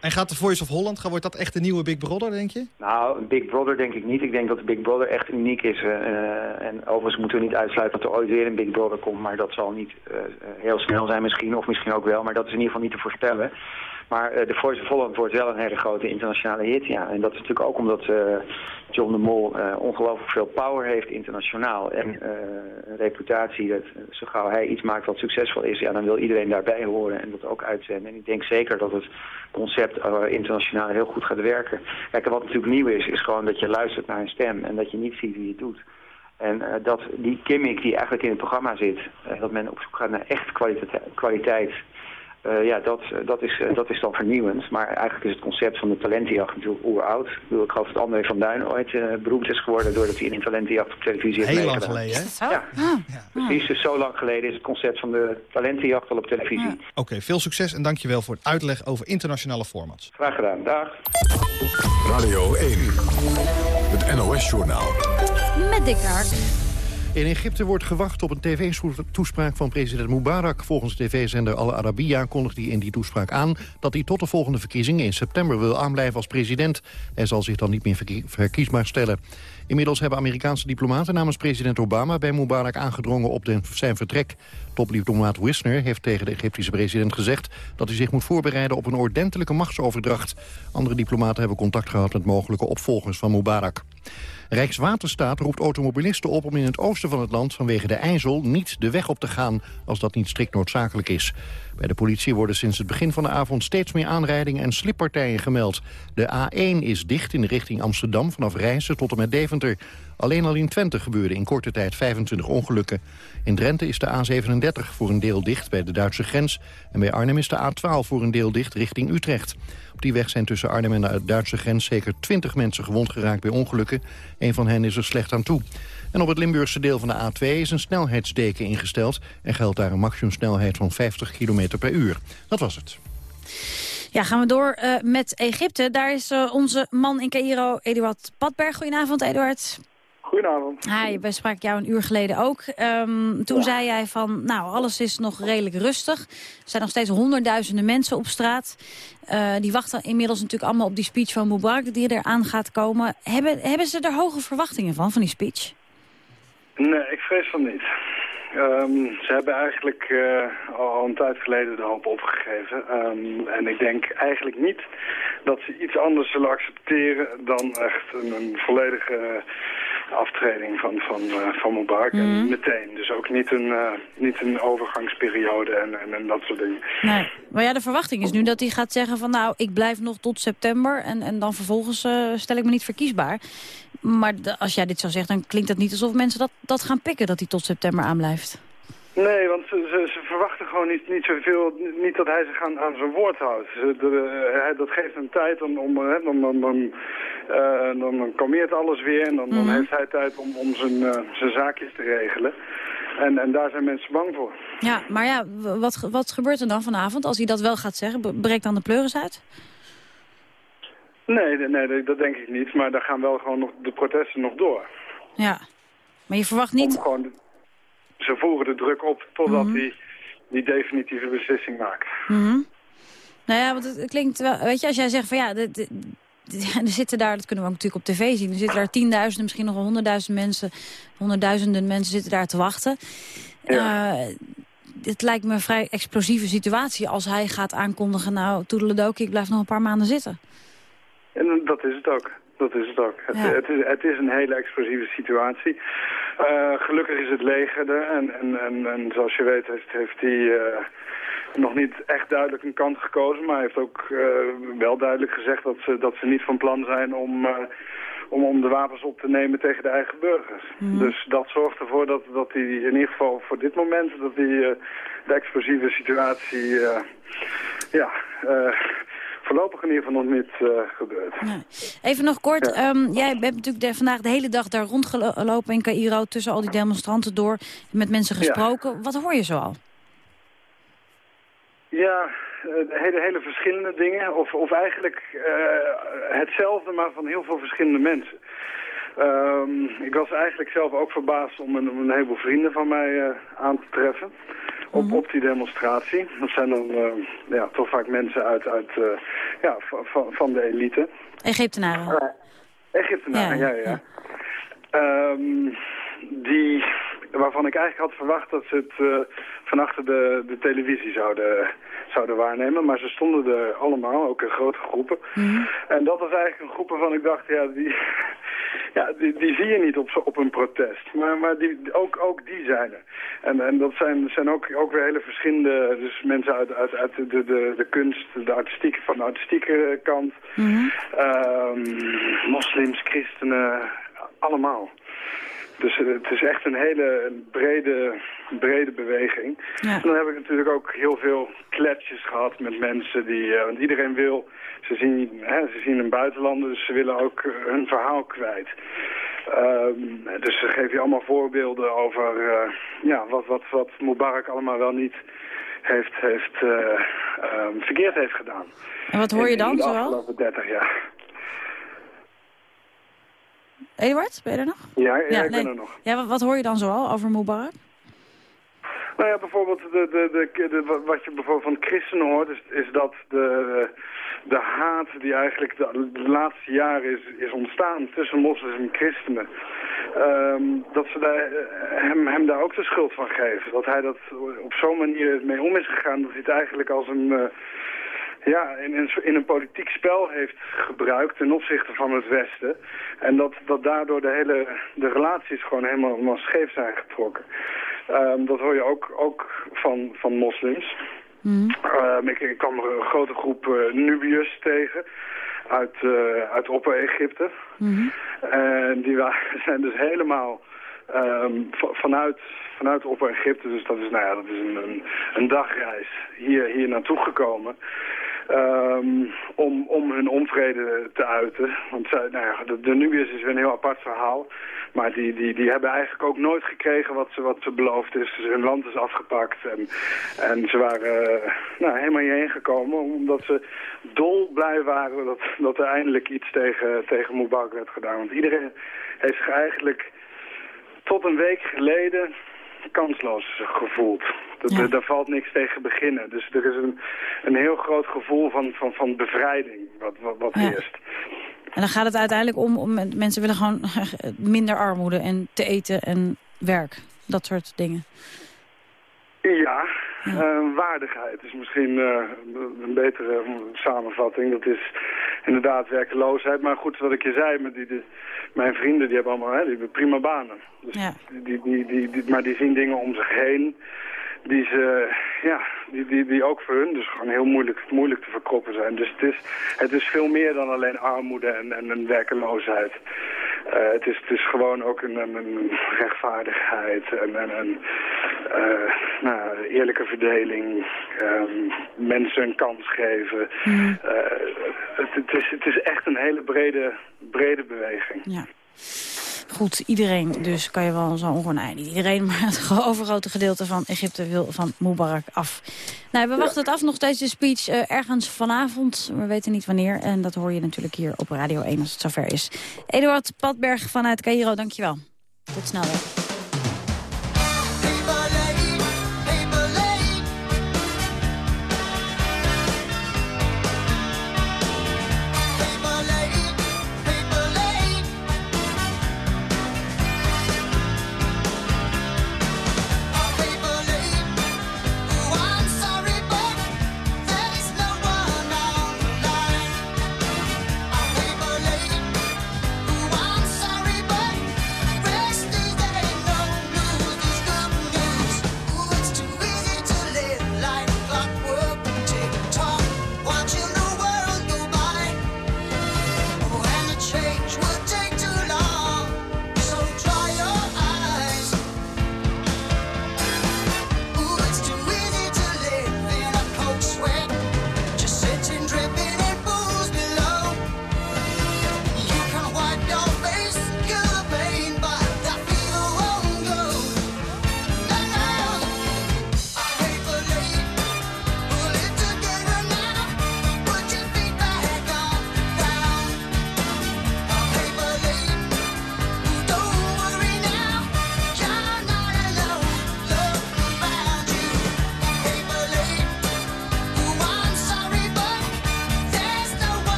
En gaat de Voice of Holland, wordt dat echt de nieuwe Big Brother, denk je? Nou, een Big Brother denk ik niet. Ik denk dat de Big Brother echt uniek is. eh, eh, en overigens moeten we niet uitsluiten dat er ooit weer een Big Brother komt. Maar dat zal niet eh, eh, heel snel zijn misschien, of misschien ook wel. Maar dat is in ieder geval niet te voorspellen. Maar eh, de Voice of Holland wordt wel een hele grote internationale hit, ja. En dat is natuurlijk ook omdat eh, John de Mol eh, ongelooflijk veel power heeft internationaal. En een reputatie dat zo gauw hij iets maakt wat succesvol is, ja, dan wil iedereen daarbij horen en dat ook uitzenden. En ik denk zeker dat het concept internationaal heel goed gaat werken. Kijk, en wat natuurlijk nieuw is, is gewoon dat je luistert naar een stem en dat je niet ziet wie het doet. En dat die gimmick die eigenlijk in het programma zit, dat men op zoek gaat naar echt kwaliteit eh, ja, dat, eh, dat, is, eh, dat is dan vernieuwend. Maar eigenlijk is het concept van de talentenjacht natuurlijk oeroud. Ik, bedoel, ik geloof dat André van Duin ooit eh, beroemd is geworden... doordat hij in een talentenjacht op televisie heeft Heel lang geleden, hè? Ja, precies. Dus zo lang geleden is het concept van de talentenjacht al op televisie. Oké, veel succes en dankjewel voor het uitleg over internationale formats. Graag gedaan. Dag. Radio 1. Het NOS-journaal. Met Dick Hart. In Egypte wordt gewacht op een tv-toespraak van president Mubarak. Volgens tv-zender Al Arabiya kondigde hij in die toespraak aan... dat hij tot de volgende verkiezingen in september wil aanblijven als president. Hij zal zich dan niet meer verkie- verkiesbaar stellen. Inmiddels hebben Amerikaanse diplomaten namens president Obama... bij Mubarak aangedrongen op zijn vertrek. Topdiplomaat Wisner heeft tegen de Egyptische president gezegd... dat hij zich moet voorbereiden op een ordentelijke machtsoverdracht. Andere diplomaten hebben contact gehad met mogelijke opvolgers van Mubarak. Rijkswaterstaat roept automobilisten op om in het oosten van het land vanwege de IJssel niet de weg op te gaan als dat niet strikt noodzakelijk is. Bij de politie worden sinds het begin van de avond steeds meer aanrijdingen en slippartijen gemeld. De A1 is dicht in de richting Amsterdam vanaf Rijssen tot en met Deventer. Alleen al in Twente gebeurden in korte tijd 25 ongelukken. In Drenthe is de A37 voor een deel dicht bij de Duitse grens. En bij Arnhem is de A12 voor een deel dicht richting Utrecht. Die weg zijn tussen Arnhem en de Duitse grens zeker 20 mensen gewond geraakt bij ongelukken. Een van hen is er slecht aan toe. En op het Limburgse deel van de A2 is een snelheidsdeken ingesteld... en geldt daar een maximumsnelheid van 50 km per uur. Dat was het. Ja, gaan we door eh, met Egypte. Daar is eh, onze man in Cairo, Eduard Padberg. Goedenavond, Eduard. Goedenavond. Hi, wij spraken jou een uur geleden ook. Ehm, toen zei jij van, nou, alles is nog redelijk rustig. Er zijn nog steeds honderdduizenden mensen op straat. Eh, die wachten inmiddels natuurlijk allemaal op die speech van Mubarak... die eraan gaat komen. Hebben, hebben ze er hoge verwachtingen van, van die speech? Nee, ik vrees van niet. Ehm, ze hebben eigenlijk eh, al een tijd geleden de hoop opgegeven. Ehm, en ik denk eigenlijk niet dat ze iets anders zullen accepteren dan echt een, een volledige aftreding van, van, eh, van Mubarak. En meteen. Dus ook niet een, eh, niet een overgangsperiode en, en, en dat soort dingen. Nee. Maar ja, de verwachting is nu dat hij gaat zeggen van... nou, ik blijf nog tot september en, en dan vervolgens eh, stel ik me niet verkiesbaar. Maar de- als jij dit zo zegt, dan klinkt het niet alsof mensen dat, dat gaan pikken... dat hij tot september aanblijft. Nee, want ze, ze, ze verwachten gewoon niet, niet zoveel, niet dat hij zich aan, aan zijn woord houdt. Ze, de, hij- dat geeft hem tijd om, om hè, dan, dan, dan, eh, dan, dan kalmeert alles weer en dan, dan heeft hij tijd om, om zijn, eh, zijn zaakjes te regelen. En, en daar zijn mensen bang voor. Ja, maar ja, wat, wat gebeurt er dan vanavond als hij dat wel gaat zeggen? Breekt dan de pleuris uit? Nee, nee, dat denk ik niet. Maar daar gaan wel gewoon nog de protesten nog door. Ja. Maar je verwacht niet... Om gewoon, ze voeren de druk op totdat hij die definitieve beslissing maakt. Mhm. Nou ja, want het klinkt wel... Weet je, als jij zegt van ja, er zitten daar, dat kunnen we ook natuurlijk op tv zien... er zitten daar tienduizenden, misschien nog wel honderdduizend mensen... honderdduizenden mensen zitten daar te wachten. Eh, het lijkt me een vrij explosieve situatie als hij gaat aankondigen... nou, toedeledokie, ik blijf nog een paar maanden zitten. En dat is het ook. Dat is het ook. Het, Ja. het, is, het is een hele explosieve situatie. Eh, gelukkig is het leger er. En, en, en, en zoals je weet heeft, heeft hij eh, nog niet echt duidelijk een kant gekozen. Maar hij heeft ook eh, wel duidelijk gezegd dat ze, dat ze niet van plan zijn om... om, om de wapens op te nemen tegen de eigen burgers. Dus dat zorgt ervoor dat, dat hij in ieder geval voor dit moment... dat hij eh, de explosieve situatie... ja, voorlopig in ieder geval nog niet eh, gebeurt. Even nog kort, ehm, jij hebt natuurlijk de- vandaag de hele dag daar rondgelopen in Cairo... tussen al die demonstranten door, met mensen gesproken. Wat hoor je zoal? Ja, eh, hele, hele verschillende dingen. Of, of eigenlijk eh, hetzelfde, maar van heel veel verschillende mensen. Ehm, ik was eigenlijk zelf ook verbaasd om een, om een heleboel vrienden van mij aan te treffen. Op, op die demonstratie. Dat zijn dan eh, ja, toch vaak mensen uit, uit eh, ja, van- van, van de elite. Egyptenaren. Egyptenaren, ja, ja. ja. Ehm, die, waarvan ik eigenlijk had verwacht dat ze het eh, van achter de, de televisie zouden, zouden waarnemen. Maar ze stonden er allemaal, ook in grote groepen. En dat was eigenlijk een groep waarvan ik dacht, ja, die, ja, die, die zie je niet op, op een protest. Maar, maar die, ook, ook die zijn er. En, en dat zijn, zijn ook, ook weer hele verschillende, dus mensen uit, uit, uit de, de, de kunst, de artistieke, van de artistieke kant. Ehm, moslims, christenen, allemaal. Dus het is echt een hele brede, brede beweging. En dan heb ik natuurlijk ook heel veel kletsjes gehad met mensen die... eh, want iedereen wil... Ze zien, hè, ze zien een buitenlander, dus ze willen ook eh, hun verhaal kwijt. Ehm, dus ze geven je allemaal voorbeelden over eh, ja, wat, wat, wat Mubarak allemaal wel niet heeft, heeft, eh, ehm, verkeerd heeft gedaan. En wat hoor je In- dan in de afgelopen 30 jaar. Eduard, ben je er nog? Ja, ja, ik nee. ben er nog. Ja, wat, hoor je dan zoal over Mubarak? Nou ja, bijvoorbeeld de, de, de, de- wat je bijvoorbeeld van christenen hoort, is, is dat de, de haat die eigenlijk de, de laatste jaren is, is ontstaan tussen moslims en christenen, ehm, dat ze daar, eh, hem, hem daar ook de schuld van geven. Dat hij dat op zo'n manier mee om is gegaan, dat hij het eigenlijk als een... eh, ja, in, in, in een politiek spel heeft gebruikt ten opzichte van het Westen. En dat, dat daardoor de hele de relaties gewoon helemaal, helemaal scheef zijn getrokken. Ehm, dat hoor je ook, ook van, van moslims. Ehm, ik, ik kwam er een grote groep eh, Nubiërs tegen uit, eh, uit Opper-Egypte. En die wa- zijn dus helemaal ehm, va- vanuit, vanuit Opper-Egypte, dus dat is, nou ja, dat is een, een, een dagreis, hier, hier naartoe gekomen. Ehm, om, om hun onvrede te uiten. Want zij, nou ja, de, de Nubiërs is weer een heel apart verhaal. Maar die, die, die hebben eigenlijk ook nooit gekregen wat ze, wat ze beloofd is. Dus hun land is afgepakt. En, en ze waren eh, nou, helemaal hierheen gekomen omdat ze dolblij waren dat, dat er eindelijk iets tegen, tegen Mubarak werd gedaan. Want iedereen heeft zich eigenlijk tot een week geleden kansloos gevoeld. Dat, Daar valt niks tegen beginnen. Dus er is een, een heel groot gevoel van, van, van bevrijding wat, wat, wat Ja. heerst. En dan gaat het uiteindelijk om, om mensen willen gewoon minder armoede en te eten en werk. Dat soort dingen. Ja, eh, waardigheid is misschien eh, een betere samenvatting. Dat is inderdaad werkeloosheid. Maar goed, wat ik je zei, met die, die- mijn vrienden die hebben allemaal hè, die hebben prima banen. Dus die, die, die, die- maar die zien dingen om zich heen die, ze, ja, die, die, die ook voor hun dus gewoon heel moeilijk, moeilijk te verkroppen zijn. Dus het is, het is veel meer dan alleen armoede en, en werkeloosheid. Eh, het, is, het is gewoon ook een, een, rechtvaardigheid en een, een eh, nou, eerlijke verdeling. ehm, mensen een kans geven. Eh, het, het, is, het is echt een hele brede, brede beweging. Ja. Goed, iedereen dus kan je wel zo ongeveer... Nee, niet iedereen, maar het overgrote gedeelte van Egypte wil van Mubarak af. Nou, we wachten het af, nog steeds de speech eh, ergens vanavond. We weten niet wanneer en dat hoor je natuurlijk hier op Radio 1 als het zover is. Eduard Padberg vanuit Cairo, dankjewel. Tot snel weer.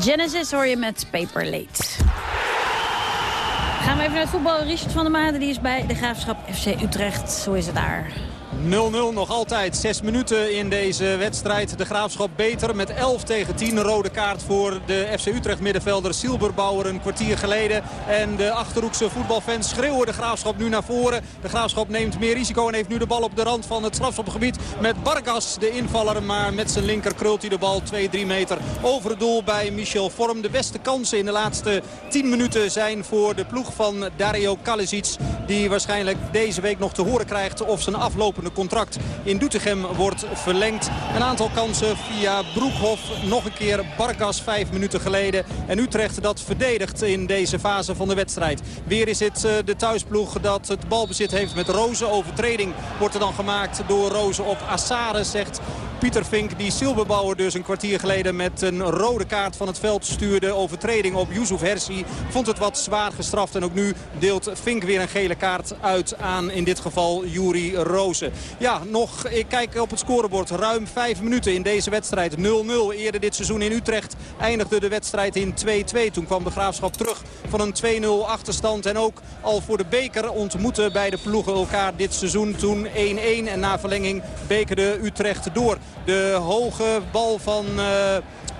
Genesis hoor je met Paper Late. Gaan we even naar het voetbal. Richard van der Maden die is bij de Graafschap FC Utrecht. Hoe is het daar? 0-0 nog altijd. Zes minuten in deze wedstrijd. De Graafschap beter met 11 tegen 10. Rode kaart voor de FC Utrecht middenvelder Silberbauer een kwartier geleden. En de Achterhoekse voetbalfans schreeuwen de Graafschap nu naar voren. De Graafschap neemt meer risico en heeft nu de bal op de rand van het strafschopgebied. Met Bargas, de invaller. Maar met zijn linker krult hij de bal 2-3 meter over het doel bij Michel Vorm. De beste kansen in de laatste 10 minuten zijn voor de ploeg van Dario Kalisic. Die waarschijnlijk deze week nog te horen krijgt of zijn aflopende contract in Doetinchem wordt verlengd. Een aantal kansen via Broekhoff. Nog een keer Barkas vijf minuten geleden. En Utrecht dat verdedigt in deze fase van de wedstrijd. Weer is het eh, de thuisploeg dat het balbezit heeft met Rozen. Overtreding wordt er dan gemaakt door Rozen op Assare, zegt Pieter Vink. Die Silberbouwer dus een kwartier geleden met een rode kaart van het veld stuurde. Overtreding op Yusuf Hersi. Vond het wat zwaar gestraft. En ook nu deelt Vink weer een gele kaart uit aan in dit geval Juri Rozen. Ja, nog, ik kijk op het scorebord. Ruim vijf minuten in deze wedstrijd. 0-0 eerder dit seizoen in Utrecht eindigde de wedstrijd in 2-2. Toen kwam de Graafschap terug van een 2-0 achterstand. En ook al voor de beker ontmoeten beide ploegen elkaar dit seizoen. Toen 1-1 en na verlenging bekerde Utrecht door. De hoge bal van... Uh,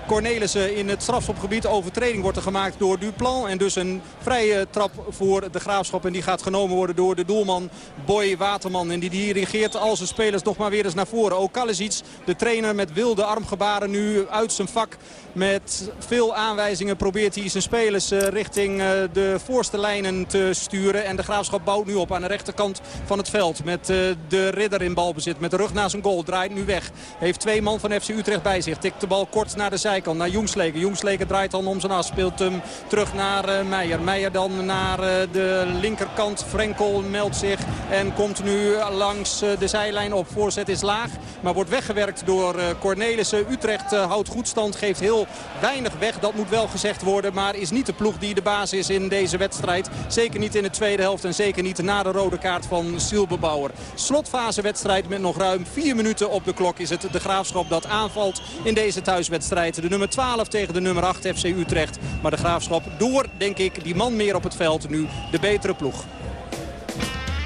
Cornelissen in het strafschopgebied. Overtreding wordt er gemaakt door Duplan. En dus een vrije trap voor de Graafschap. En die gaat genomen worden door de doelman Boy Waterman. En die dirigeert al zijn spelers nog maar weer eens naar voren. Ook Kalisic, de trainer met wilde armgebaren nu uit zijn vak. Met veel aanwijzingen probeert hij zijn spelers eh, richting eh, de voorste lijnen te sturen. En de Graafschap bouwt nu op aan de rechterkant van het veld. Met eh, de ridder in balbezit. Met de rug naar zijn goal. Draait nu weg. Heeft twee man van FC Utrecht bij zich. Tikt de bal kort naar de zijkant. Naar Jongsleken. Jongsleken draait dan om zijn as. Speelt hem terug naar Meijer. Meijer dan naar de linkerkant. Frenkel meldt zich. En komt nu langs de zijlijn op. Voorzet is laag. Maar wordt weggewerkt door Cornelissen. Utrecht houdt goed stand. Geeft heel weinig weg. Dat moet wel gezegd worden. Maar is niet de ploeg die de baas is in deze wedstrijd. Zeker niet in de tweede helft. En zeker niet na de rode kaart van Silberbauer. Slotfase wedstrijd met nog ruim vier minuten op de klok. Is het de Graafschap dat aanvalt in deze thuiswedstrijd. De nummer 12 tegen de nummer 8 FC Utrecht. Maar de Graafschap door, denk ik, die man meer op het veld. Nu de betere ploeg.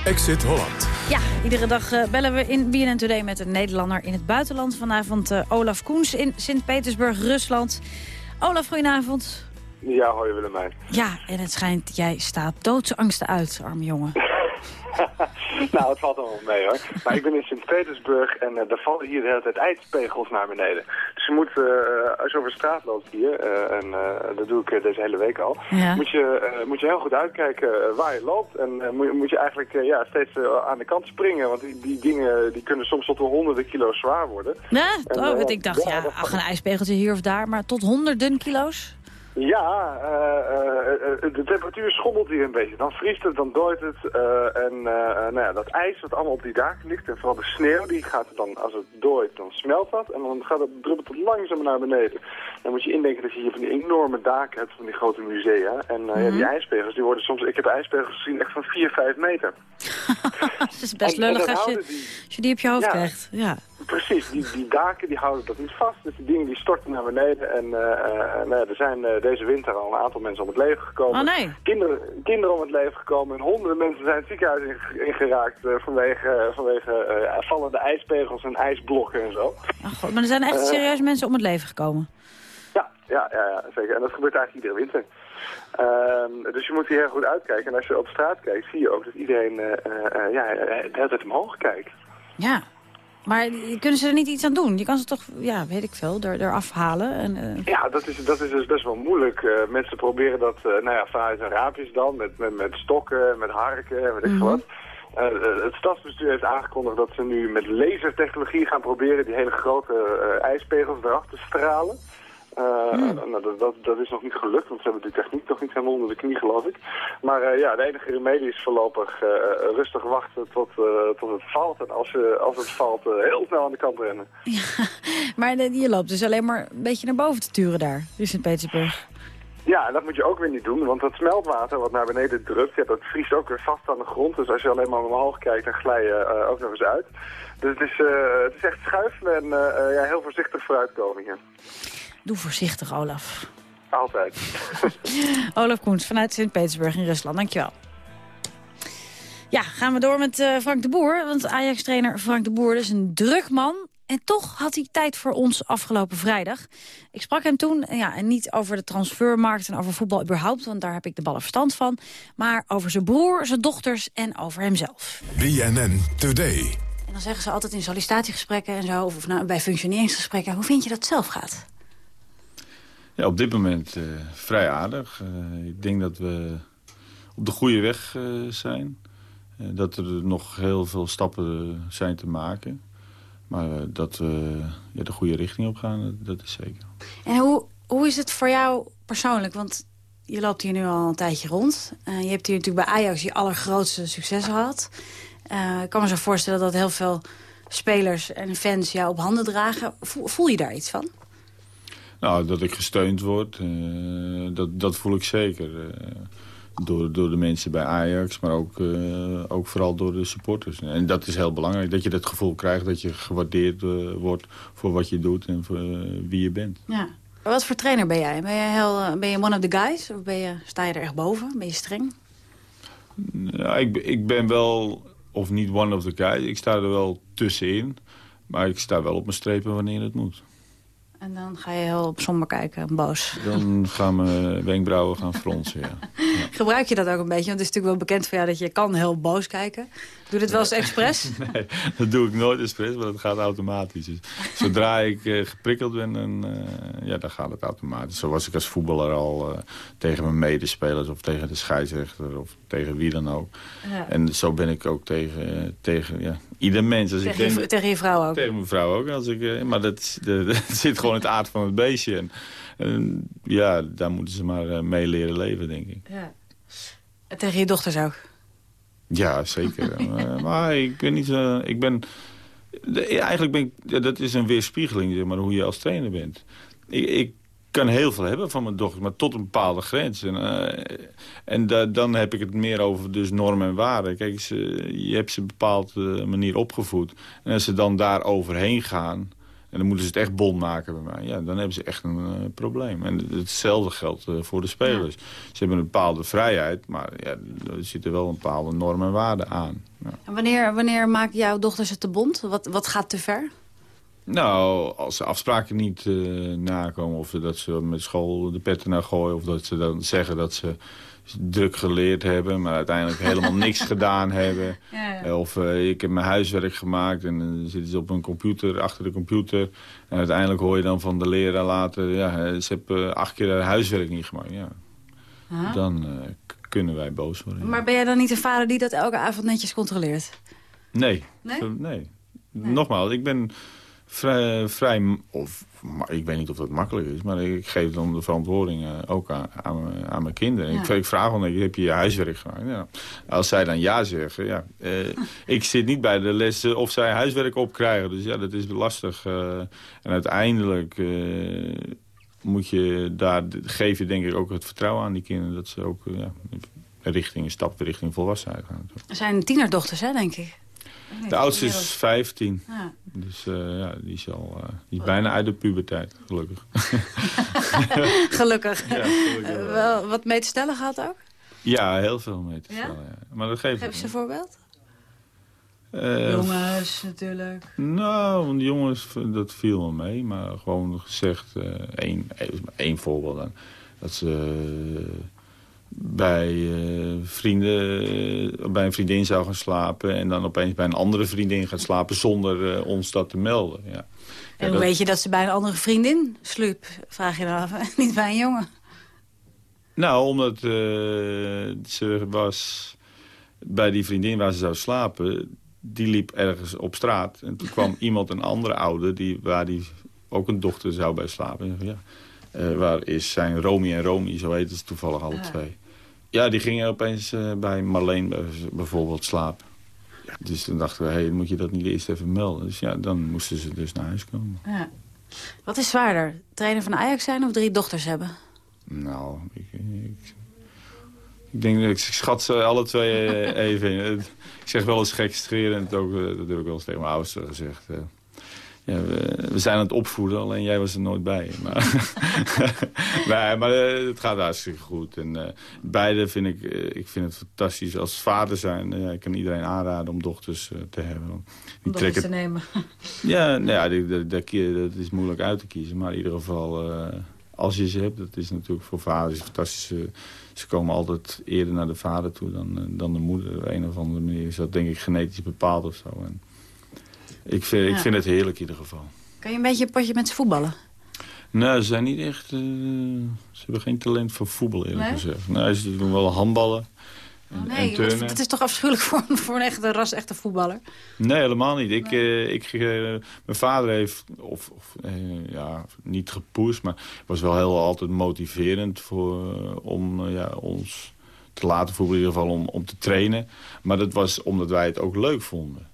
Exit Holland. Ja, iedere dag uh, bellen we in BNN Today met een Nederlander in het buitenland. Vanavond uh, Olaf Koens in Sint-Petersburg, Rusland. Olaf, goedenavond. Ja, hoi Willemijn. Ja, en het schijnt, jij staat doodsangsten uit, arme jongen. nou, het valt allemaal mee hoor. Maar ik ben in Sint-Petersburg en uh, daar vallen hier de hele tijd ijspegels naar beneden. Dus je moet, uh, als je over straat loopt hier, uh, en dat doe ik deze hele week al, ja. moet, je, moet je heel goed uitkijken waar je loopt. En moet, moet je eigenlijk ja, steeds aan de kant springen, want die, die dingen die kunnen soms tot wel honderden kilo zwaar worden. Ja, en, oh, ik dacht, ja, ach, een ijspegeltje hier of daar, maar tot honderden kilo's? Ja, uh, uh, de temperatuur schommelt hier een beetje. Dan vriest het, dan dooit het. en nou ja, dat ijs wat allemaal op die daken ligt, en vooral de sneeuw, die gaat dan, als het dooit, dan smelt dat. En dan gaat het druppelt het langzaam naar beneden. Dan moet je indenken dat je hier van die enorme daken hebt, van die grote musea. En mm -hmm. ja, die mhm. ijspegels, die worden soms, ik heb ijspegels gezien echt van 4, 5 meter. dat is best lullig als, je, als je die op je hoofd ja, krijgt. Ja. Precies, die, die daken die houden dat niet vast. Dus die dingen die storten naar beneden. En nou ja, er zijn deze winter al een aantal mensen om het leven gekomen. Oh nee. Kinderen, kinderen om het leven gekomen. En honderden mensen zijn het ziekenhuis ingeraakt uh, vanwege, vanwege uh, vallende ijspegels en ijsblokken en zo. Oh God, maar er zijn echt serieus mensen om het leven gekomen? Ja, ja, ja, ja, zeker. En dat gebeurt eigenlijk iedere winter. Uh, dus je moet hier heel goed uitkijken. En als je op straat kijkt, zie je ook dat iedereen ja, de hele tijd omhoog kijkt. Ja, maar kunnen ze er niet iets aan doen? Je kan ze toch, ja, weet ik veel, er, eraf halen? En, uh... Ja, dat is, dat is dus best wel moeilijk. Uh, mensen proberen dat, uh, nou ja, vanuit hun raampjes dan, met, met, met stokken, met harken, weet ik mm -hmm. wat. het stadsbestuur heeft aangekondigd dat ze nu met lasertechnologie gaan proberen die hele grote ijspegels eraf te stralen. Uh, nou, dat, dat, dat, is nog niet gelukt, want ze hebben die techniek nog niet helemaal onder de knie, geloof ik. Maar uh, ja, de enige remedie is voorlopig uh, rustig wachten tot, tot het valt. En als, als het valt, heel snel aan de kant rennen. Ja, maar je loopt dus alleen maar een beetje naar boven te turen daar, in Sint-Petersburg. Ja, en dat moet je ook weer niet doen, want dat smeltwater wat naar beneden drupt, ja, dat vriest ook weer vast aan de grond. Dus als je alleen maar omhoog kijkt, dan glij je ook nog eens uit. Dus het is, het is echt schuifelen en ja, heel voorzichtig vooruitkomen hier. Doe voorzichtig, Olaf. Altijd. Olaf Koens vanuit Sint-Petersburg in Rusland, dankjewel. Ja, gaan we door met uh, Frank de Boer. Want Ajax-trainer Frank de Boer is een druk man. En toch had hij tijd voor ons afgelopen vrijdag. Ik sprak hem toen, ja, en niet over de transfermarkt en over voetbal überhaupt... want daar heb ik de ballen verstand van. Maar over zijn broer, zijn dochters en over hemzelf. BNN Today. En dan zeggen ze altijd in sollicitatiegesprekken en zo... of nou, bij functioneringsgesprekken, hoe vind je dat het zelf gaat? Ja, op dit moment uh, vrij aardig. Uh, ik denk dat we op de goede weg uh, zijn. dat er nog heel veel stappen zijn te maken. Maar dat we ja, de goede richting op gaan, dat is zeker. En hoe, hoe is het voor jou persoonlijk? Want je loopt hier nu al een tijdje rond. Je hebt hier natuurlijk bij Ajax je allergrootste succes gehad. Ik kan me zo voorstellen dat heel veel spelers en fans jou op handen dragen. Voel je daar iets van? Nou, dat ik gesteund word, uh, dat, dat voel ik zeker. door, door de mensen bij Ajax, maar ook, ook vooral door de supporters. En dat is heel belangrijk, dat je het gevoel krijgt dat je gewaardeerd wordt voor wat je doet en voor wie je bent. Ja. Wat voor trainer ben jij? Ben je, heel, ben je one of the guys of ben je, sta je er echt boven? Ben je streng? Ja, ik, ik ben wel, of niet one of the guys, ik sta er wel tussenin. Maar ik sta wel op mijn strepen wanneer het moet. En dan ga je heel somber kijken, boos. Dan gaan mijn wenkbrauwen gaan fronsen, ja. ja. Gebruik je dat ook een beetje? Want het is natuurlijk wel bekend van jou dat je kan heel boos kijken. Doe je dit wel eens expres? nee, dat doe ik nooit expres, maar dat gaat automatisch. Dus zodra ik uh, geprikkeld ben, en, uh, ja, dan gaat het automatisch. Zo was ik als voetballer al uh, tegen mijn medespelers of tegen de scheidsrechter of tegen wie dan ook. Ja. En zo ben ik ook tegen, tegen ja, ieder mens. Als tegen, ik denk, je, tegen je vrouw ook? Tegen mijn vrouw ook. Als ik, maar dat, dat, dat zit gewoon in het aard van het beestje. En, en ja, daar moeten ze maar mee leren leven, denk ik. Ja. En tegen je dochters ook? Ja, zeker. uh, maar ik ben niet zo... Ik ben, eigenlijk ben ik... Dat is een weerspiegeling, zeg maar, hoe je als trainer bent. Ik, ik kan heel veel hebben van mijn dochters, maar tot een bepaalde grens. En, uh, en da, dan heb ik het meer over dus normen en waarden. Kijk, ze, je hebt ze op een bepaalde manier opgevoed. En als ze dan daar overheen gaan... En dan moeten ze het echt bond maken bij mij. Ja, dan hebben ze echt een uh, probleem. En hetzelfde geldt uh, voor de spelers. Ja. Ze hebben een bepaalde vrijheid, maar ja, er zitten wel een bepaalde normen en waarden aan. Ja. En wanneer, wanneer maken jouw dochters het te bond? Wat, wat gaat te ver? Nou, als ze afspraken niet uh, nakomen... of dat ze met school de petten naar gooien... of dat ze dan zeggen dat ze druk geleerd hebben... maar uiteindelijk helemaal niks gedaan hebben. Ja, ja. Of uh, ik heb mijn huiswerk gemaakt en dan zitten ze op een computer, achter de computer. En uiteindelijk hoor je dan van de leraar later... ja, ze hebben acht keer haar huiswerk niet gemaakt. Ja. Aha. Dan kunnen wij boos worden. Maar ben jij dan niet een vader die dat elke avond netjes controleert? Nee. Nee? nee. nee. Nogmaals, ik ben vrij, vrij of, ik weet niet of dat makkelijk is, maar ik geef dan de verantwoording uh, ook aan, aan, aan, mijn kinderen. Ja. Ik, ik, vraag dan, heb je je huiswerk gemaakt? Ja. Als zij dan ja zeggen, ja. Uh, ik zit niet bij de lessen of zij huiswerk opkrijgen. Dus ja, dat is lastig. Uh, en uiteindelijk moet je daar, geef je denk ik ook het vertrouwen aan die kinderen. Dat ze ook richting, een stap richting volwassenheid gaan. Er zijn tienerdochters, hè, denk ik. De oudste is 15. Ja. Dus uh, ja, die is, al, uh, die is bijna uit de puberteit, gelukkig. gelukkig. Ja, gelukkig uh, wel wat mee te stellen gehad ook? Ja, heel veel mee te stellen. Ja? Maar dat geeft Geef ze een voorbeeld? jongens, natuurlijk. Nou, want jongens, dat viel wel mee. Maar gewoon gezegd, één, één voorbeeld dan. Dat ze bij, uh, vrienden, uh, bij een vriendin zou gaan slapen... en dan opeens bij een andere vriendin gaat slapen zonder uh, ons dat te melden. Ja. En ja, hoe dat... weet je dat ze bij een andere vriendin sliep? Vraag je dan af, niet bij een jongen? Nou, omdat ze was bij die vriendin waar ze zou slapen... die liep ergens op straat. En toen kwam iemand, een andere ouder, die, waar die ook een dochter zou bij slapen. En ja, waar is zijn Romy en Romy, zo heten ze toevallig alle twee. Ja, die gingen opeens uh, bij Marleen bijvoorbeeld slapen. Dus toen dachten we, hey, moet je dat niet eerst even melden? Dus ja, dan moesten ze dus naar huis komen. Ja. Wat is zwaarder? Trainer van Ajax zijn of drie dochters hebben? Nou, ik, ik, ik denk dat ik schat ze alle twee even in. Ik zeg wel eens gekscherend, ook, dat heb ik wel eens tegen mijn oudste gezegd. Ja, we, we, zijn aan het opvoeden, alleen jij was er nooit bij. Maar, nee, maar uh, het gaat hartstikke goed. En uh, beide vind ik, uh, ik vind het fantastisch. Als vader zijn, ik kan iedereen aanraden om dochters te hebben. Om dochters te nemen. Ja, nou ja dat, is moeilijk uit te kiezen. Maar in ieder geval, als je ze hebt, dat is natuurlijk voor vaders fantastisch. ze komen altijd eerder naar de vader toe dan, dan de moeder. Op een of andere manier is dat denk ik genetisch bepaald of zo. En, ik vind, ik vind het heerlijk in ieder geval. Kan je een beetje een potje met ze voetballen? Nee, ze zijn niet echt... Uh, ze hebben geen talent voor voetbal, eerlijk nee? gezegd. Nee, ze doen wel handballen. En, oh nee, en het is toch afschuwelijk voor, voor een echte ras, echte voetballer? Nee, helemaal niet. Ik, uh, ik, uh, mijn vader heeft, of, of ja, niet gepusht, maar was wel heel altijd motiverend voor, om ja, ons te laten voetballen, in ieder geval om, om te trainen. Maar dat was omdat wij het ook leuk vonden.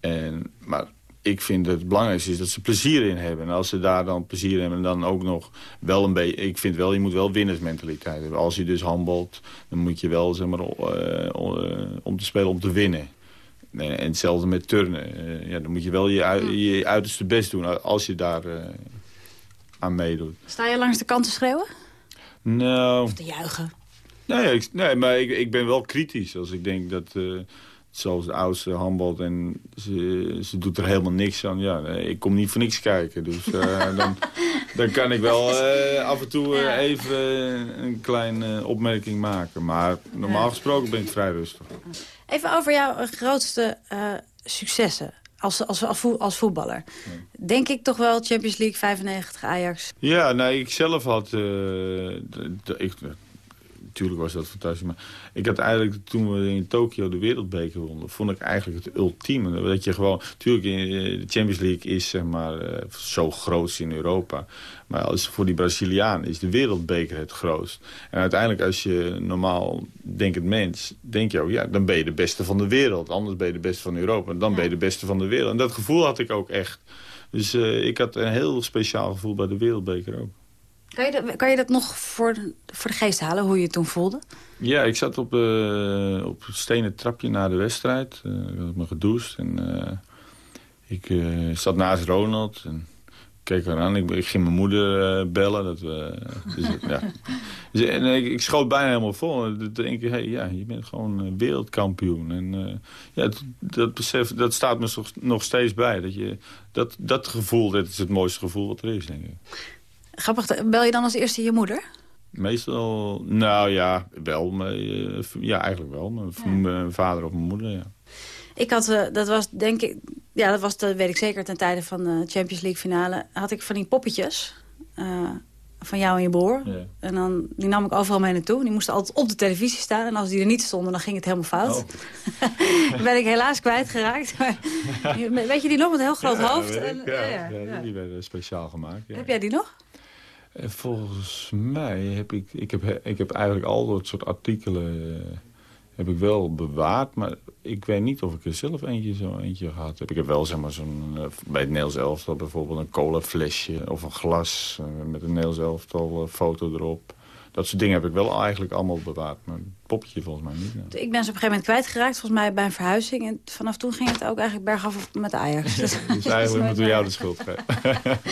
En, maar ik vind het belangrijkste is dat ze plezier in hebben. En als ze daar dan plezier hebben, dan ook nog wel een beetje... Ik vind wel, je moet wel winnersmentaliteit hebben. Als je dus handbalt, dan moet je wel, zeg maar, uh, om te spelen om te winnen. En hetzelfde met turnen. Uh, ja, dan moet je wel je, je uiterste best doen als je daar aan meedoet. Sta je langs de kant te schreeuwen? Nou... Of te juichen? Nee, ik, nee maar ik, ik ben wel kritisch. Als ik denk dat zoals de oudste handbal en ze, ze doet er helemaal niks aan. Ja, ik kom niet voor niks kijken. Dus uh, dan, dan kan ik wel uh, af en toe uh, even een kleine opmerking maken. Maar normaal gesproken ben ik vrij rustig. Even over jouw grootste successen als, als, als, voetballer. Denk ik toch wel Champions League 95 Ajax? Ja, nee, ik zelf had... Ik, natuurlijk was dat fantastisch. Maar ik had eigenlijk, toen we in Tokio de wereldbeker wonnen... vond ik eigenlijk het ultieme. Dat je gewoon... Natuurlijk, de Champions League is zeg maar, uh, zo groot in Europa. Maar als, voor die Braziliaan is de wereldbeker het grootst. En uiteindelijk, als je normaal denkend mens... denk je ook, ja, dan ben je de beste van de wereld. Anders ben je de beste van Europa. Dan ben je de beste van de wereld. En dat gevoel had ik ook echt. Dus uh, ik had een heel speciaal gevoel bij de wereldbeker ook. Kan je, dat, kan je dat nog voor, voor de geest halen, hoe je het toen voelde? Ja, ik zat op, uh, op het stenen trapje na de wedstrijd. Uh, ik had me gedoucht en uh, ik zat naast Ronald. En keek eraan. Ik, ik ging mijn moeder bellen. Dat we, dus, ja. dus, en ik, ik, schoot bijna helemaal vol. Dan denk ik, hey, ja, je bent gewoon wereldkampioen. En ja, dat, besef, dat staat me nog steeds bij. Dat, je, dat, dat gevoel, dat is het mooiste gevoel wat er is, denk ik. Grappig, bel je dan als eerste je moeder? Meestal, nou ja, wel. Maar, eh, ja, eigenlijk wel. Mijn, mijn vader of mijn moeder, ja. Ik had, uh, dat was denk ik, ja, dat was, dat weet ik zeker, ten tijde van de Champions League finale, had ik van die poppetjes uh, van jou en je broer. Ja. En dan, die nam ik overal mee naartoe. Die moesten altijd op de televisie staan. En als die er niet stonden, dan ging het helemaal fout. Oh. ben ik helaas kwijtgeraakt. weet je die nog met een heel groot hoofd? En, ja, ja, die werden speciaal gemaakt. Heb jij die nog? Eh, volgens mij heb ik, ik heb, ik heb eigenlijk al dat soort artikelen uh, heb ik wel bewaard. Maar ik weet niet of ik er zelf eentje zo eentje gehad heb. Ik heb wel zeg maar zo'n, uh, bij het Nederlands elftal bijvoorbeeld een colaflesje of een glas met een Nederlands elftal foto erop. Dat soort dingen heb ik wel eigenlijk allemaal bewaard. Een popje volgens mij niet. Ik ben ze op een gegeven moment kwijtgeraakt, volgens mij bij een verhuizing. En vanaf toen ging het ook eigenlijk bergaf met de Ajax. dus, dus eigenlijk moeten we jou de schuld geven.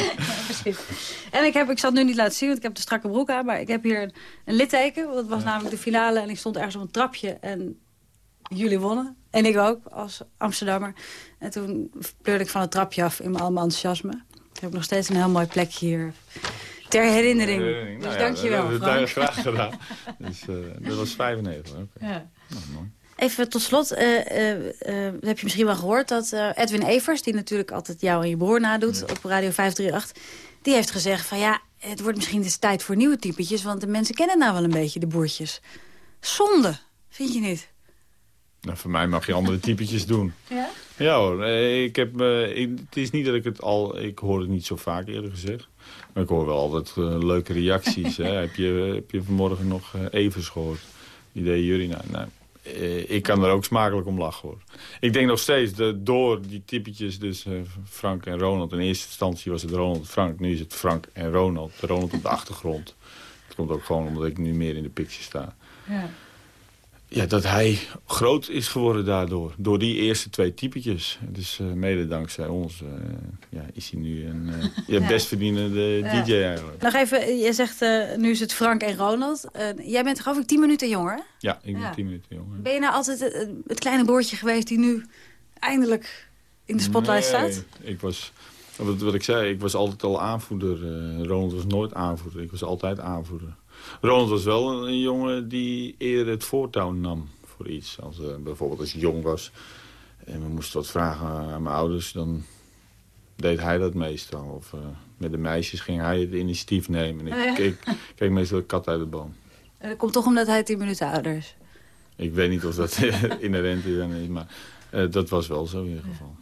En ik, heb, ik zal het nu niet laten zien, want ik heb de strakke broek aan. Maar ik heb hier een, een litteken. Dat was namelijk de finale. En ik stond ergens op een trapje. En jullie wonnen. En ik ook, als Amsterdammer. En toen pleurde ik van het trapje af in mijn allemaal enthousiasme. Ik heb nog steeds een heel mooi plekje hier Ter herinnering. herinnering. Dus nou ja, dankjewel, Dat graag gedaan. dus, uh, dat was 95. Okay. Ja. Nou, mooi. Even tot slot, uh, uh, heb je misschien wel gehoord dat Edwin Evers... die natuurlijk altijd jou en je broer nadoet op Radio 538... die heeft gezegd van ja, het wordt misschien eens tijd voor nieuwe typetjes... want de mensen kennen nou wel een beetje, de boertjes. Zonde, vind je niet? Nou, voor mij mag je andere typetjes doen. Ja? Ja hoor, ik heb, ik, het is niet dat ik het al... Ik hoor het niet zo vaak eerder gezegd. Ik hoor wel altijd uh, leuke reacties. hè. Heb, je, heb je vanmorgen nog uh, Evers gehoord? Die deden jullie nou. nou uh, ik kan er ook smakelijk om lachen hoor. Ik denk nog steeds, de, door die typetjes, dus Frank en Ronald. In eerste instantie was het Ronald en Frank. Nu is het Frank en Ronald. Ronald op de achtergrond. Dat komt ook gewoon omdat ik nu meer in de picture sta. Ja. Ja, dat hij groot is geworden daardoor. Door die eerste twee typetjes. Dus uh, mede dankzij ons uh, ja, is hij nu een uh, ja, best verdienende DJ eigenlijk. Nog even, je zegt nu is het Frank en Ronald. jij bent geloof ik tien minuten jonger? Ja, ik ben ja. tien minuten jonger. Ben je nou altijd het, het kleine broertje geweest die nu eindelijk in de spotlight nee, staat? ik was... Wat, wat ik zei, ik was altijd al aanvoerder. Ronald was nooit aanvoerder. Ik was altijd aanvoerder. Ronald was wel een jongen die eerder het voortouw nam voor iets. Als, uh, bijvoorbeeld als ik jong was en we moesten wat vragen aan mijn ouders... dan deed hij dat meestal. Of uh, met de meisjes ging hij het initiatief nemen. En ik Oh ja. keek meestal de kat uit de boom. En dat komt toch omdat hij tien minuten ouder is. Ik weet niet of dat inherent is, maar uh, dat was wel zo in ieder geval.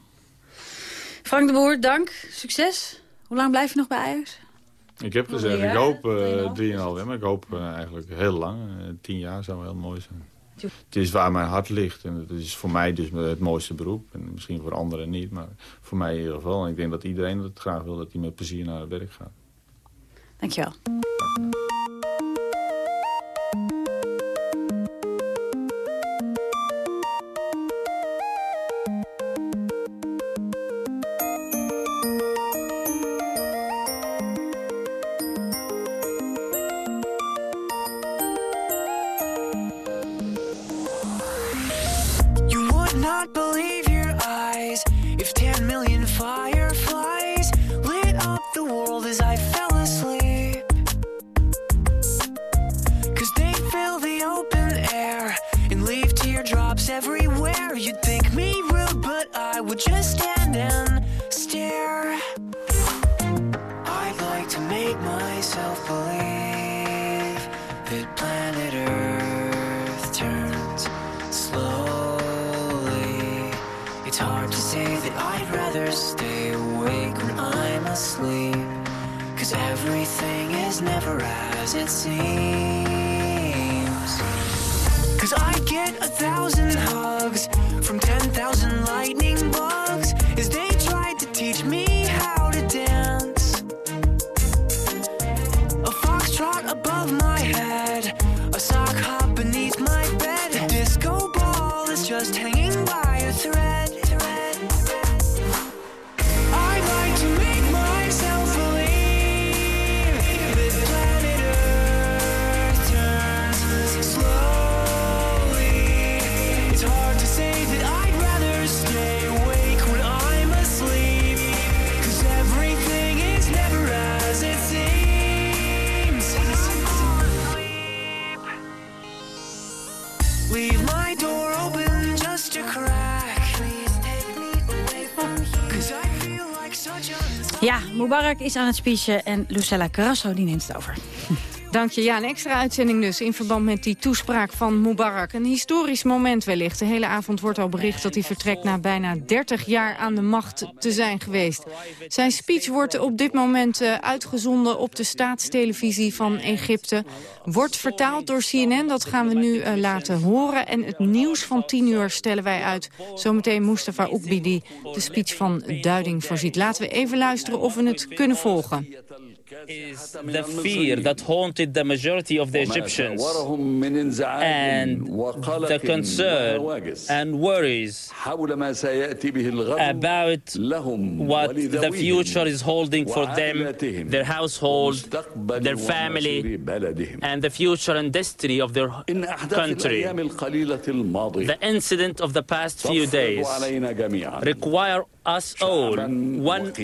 Frank de Boer, dank. Succes. Hoe lang blijf je nog bij Ajax? Ik heb gezegd, ik hoop uh, 3,5 maar ik hoop uh, eigenlijk heel lang. Uh, tien jaar zou heel mooi zijn. Het is waar mijn hart ligt en het is voor mij dus het mooiste beroep. En misschien voor anderen niet, maar voor mij in ieder geval. En ik denk dat iedereen het graag wil, dat hij met plezier naar het werk gaat. Dankjewel. get a thousand hugs from Mubarak is aan het speechen en Lucella Carrasso die neemt het over. Dank je. Ja, een extra uitzending dus in verband met die toespraak van Mubarak. Een historisch moment wellicht. De hele avond wordt al bericht dat hij vertrekt na bijna 30 jaar aan de macht te zijn geweest. Zijn speech wordt op dit moment uh, uitgezonden op de staatstelevisie van Egypte. Wordt vertaald door CNN, dat gaan we nu uh, laten horen. En het nieuws van 10 uur stellen wij uit. Zometeen Mustafa Oekbi die de speech van duiding voorziet. Laten we even luisteren of we het kunnen volgen. Is the fear that haunted the majority of the Egyptians and the concern and worries about what the future is holding for them, their household, their family, and the future and destiny of their country. The incident of the past few days require us all, one and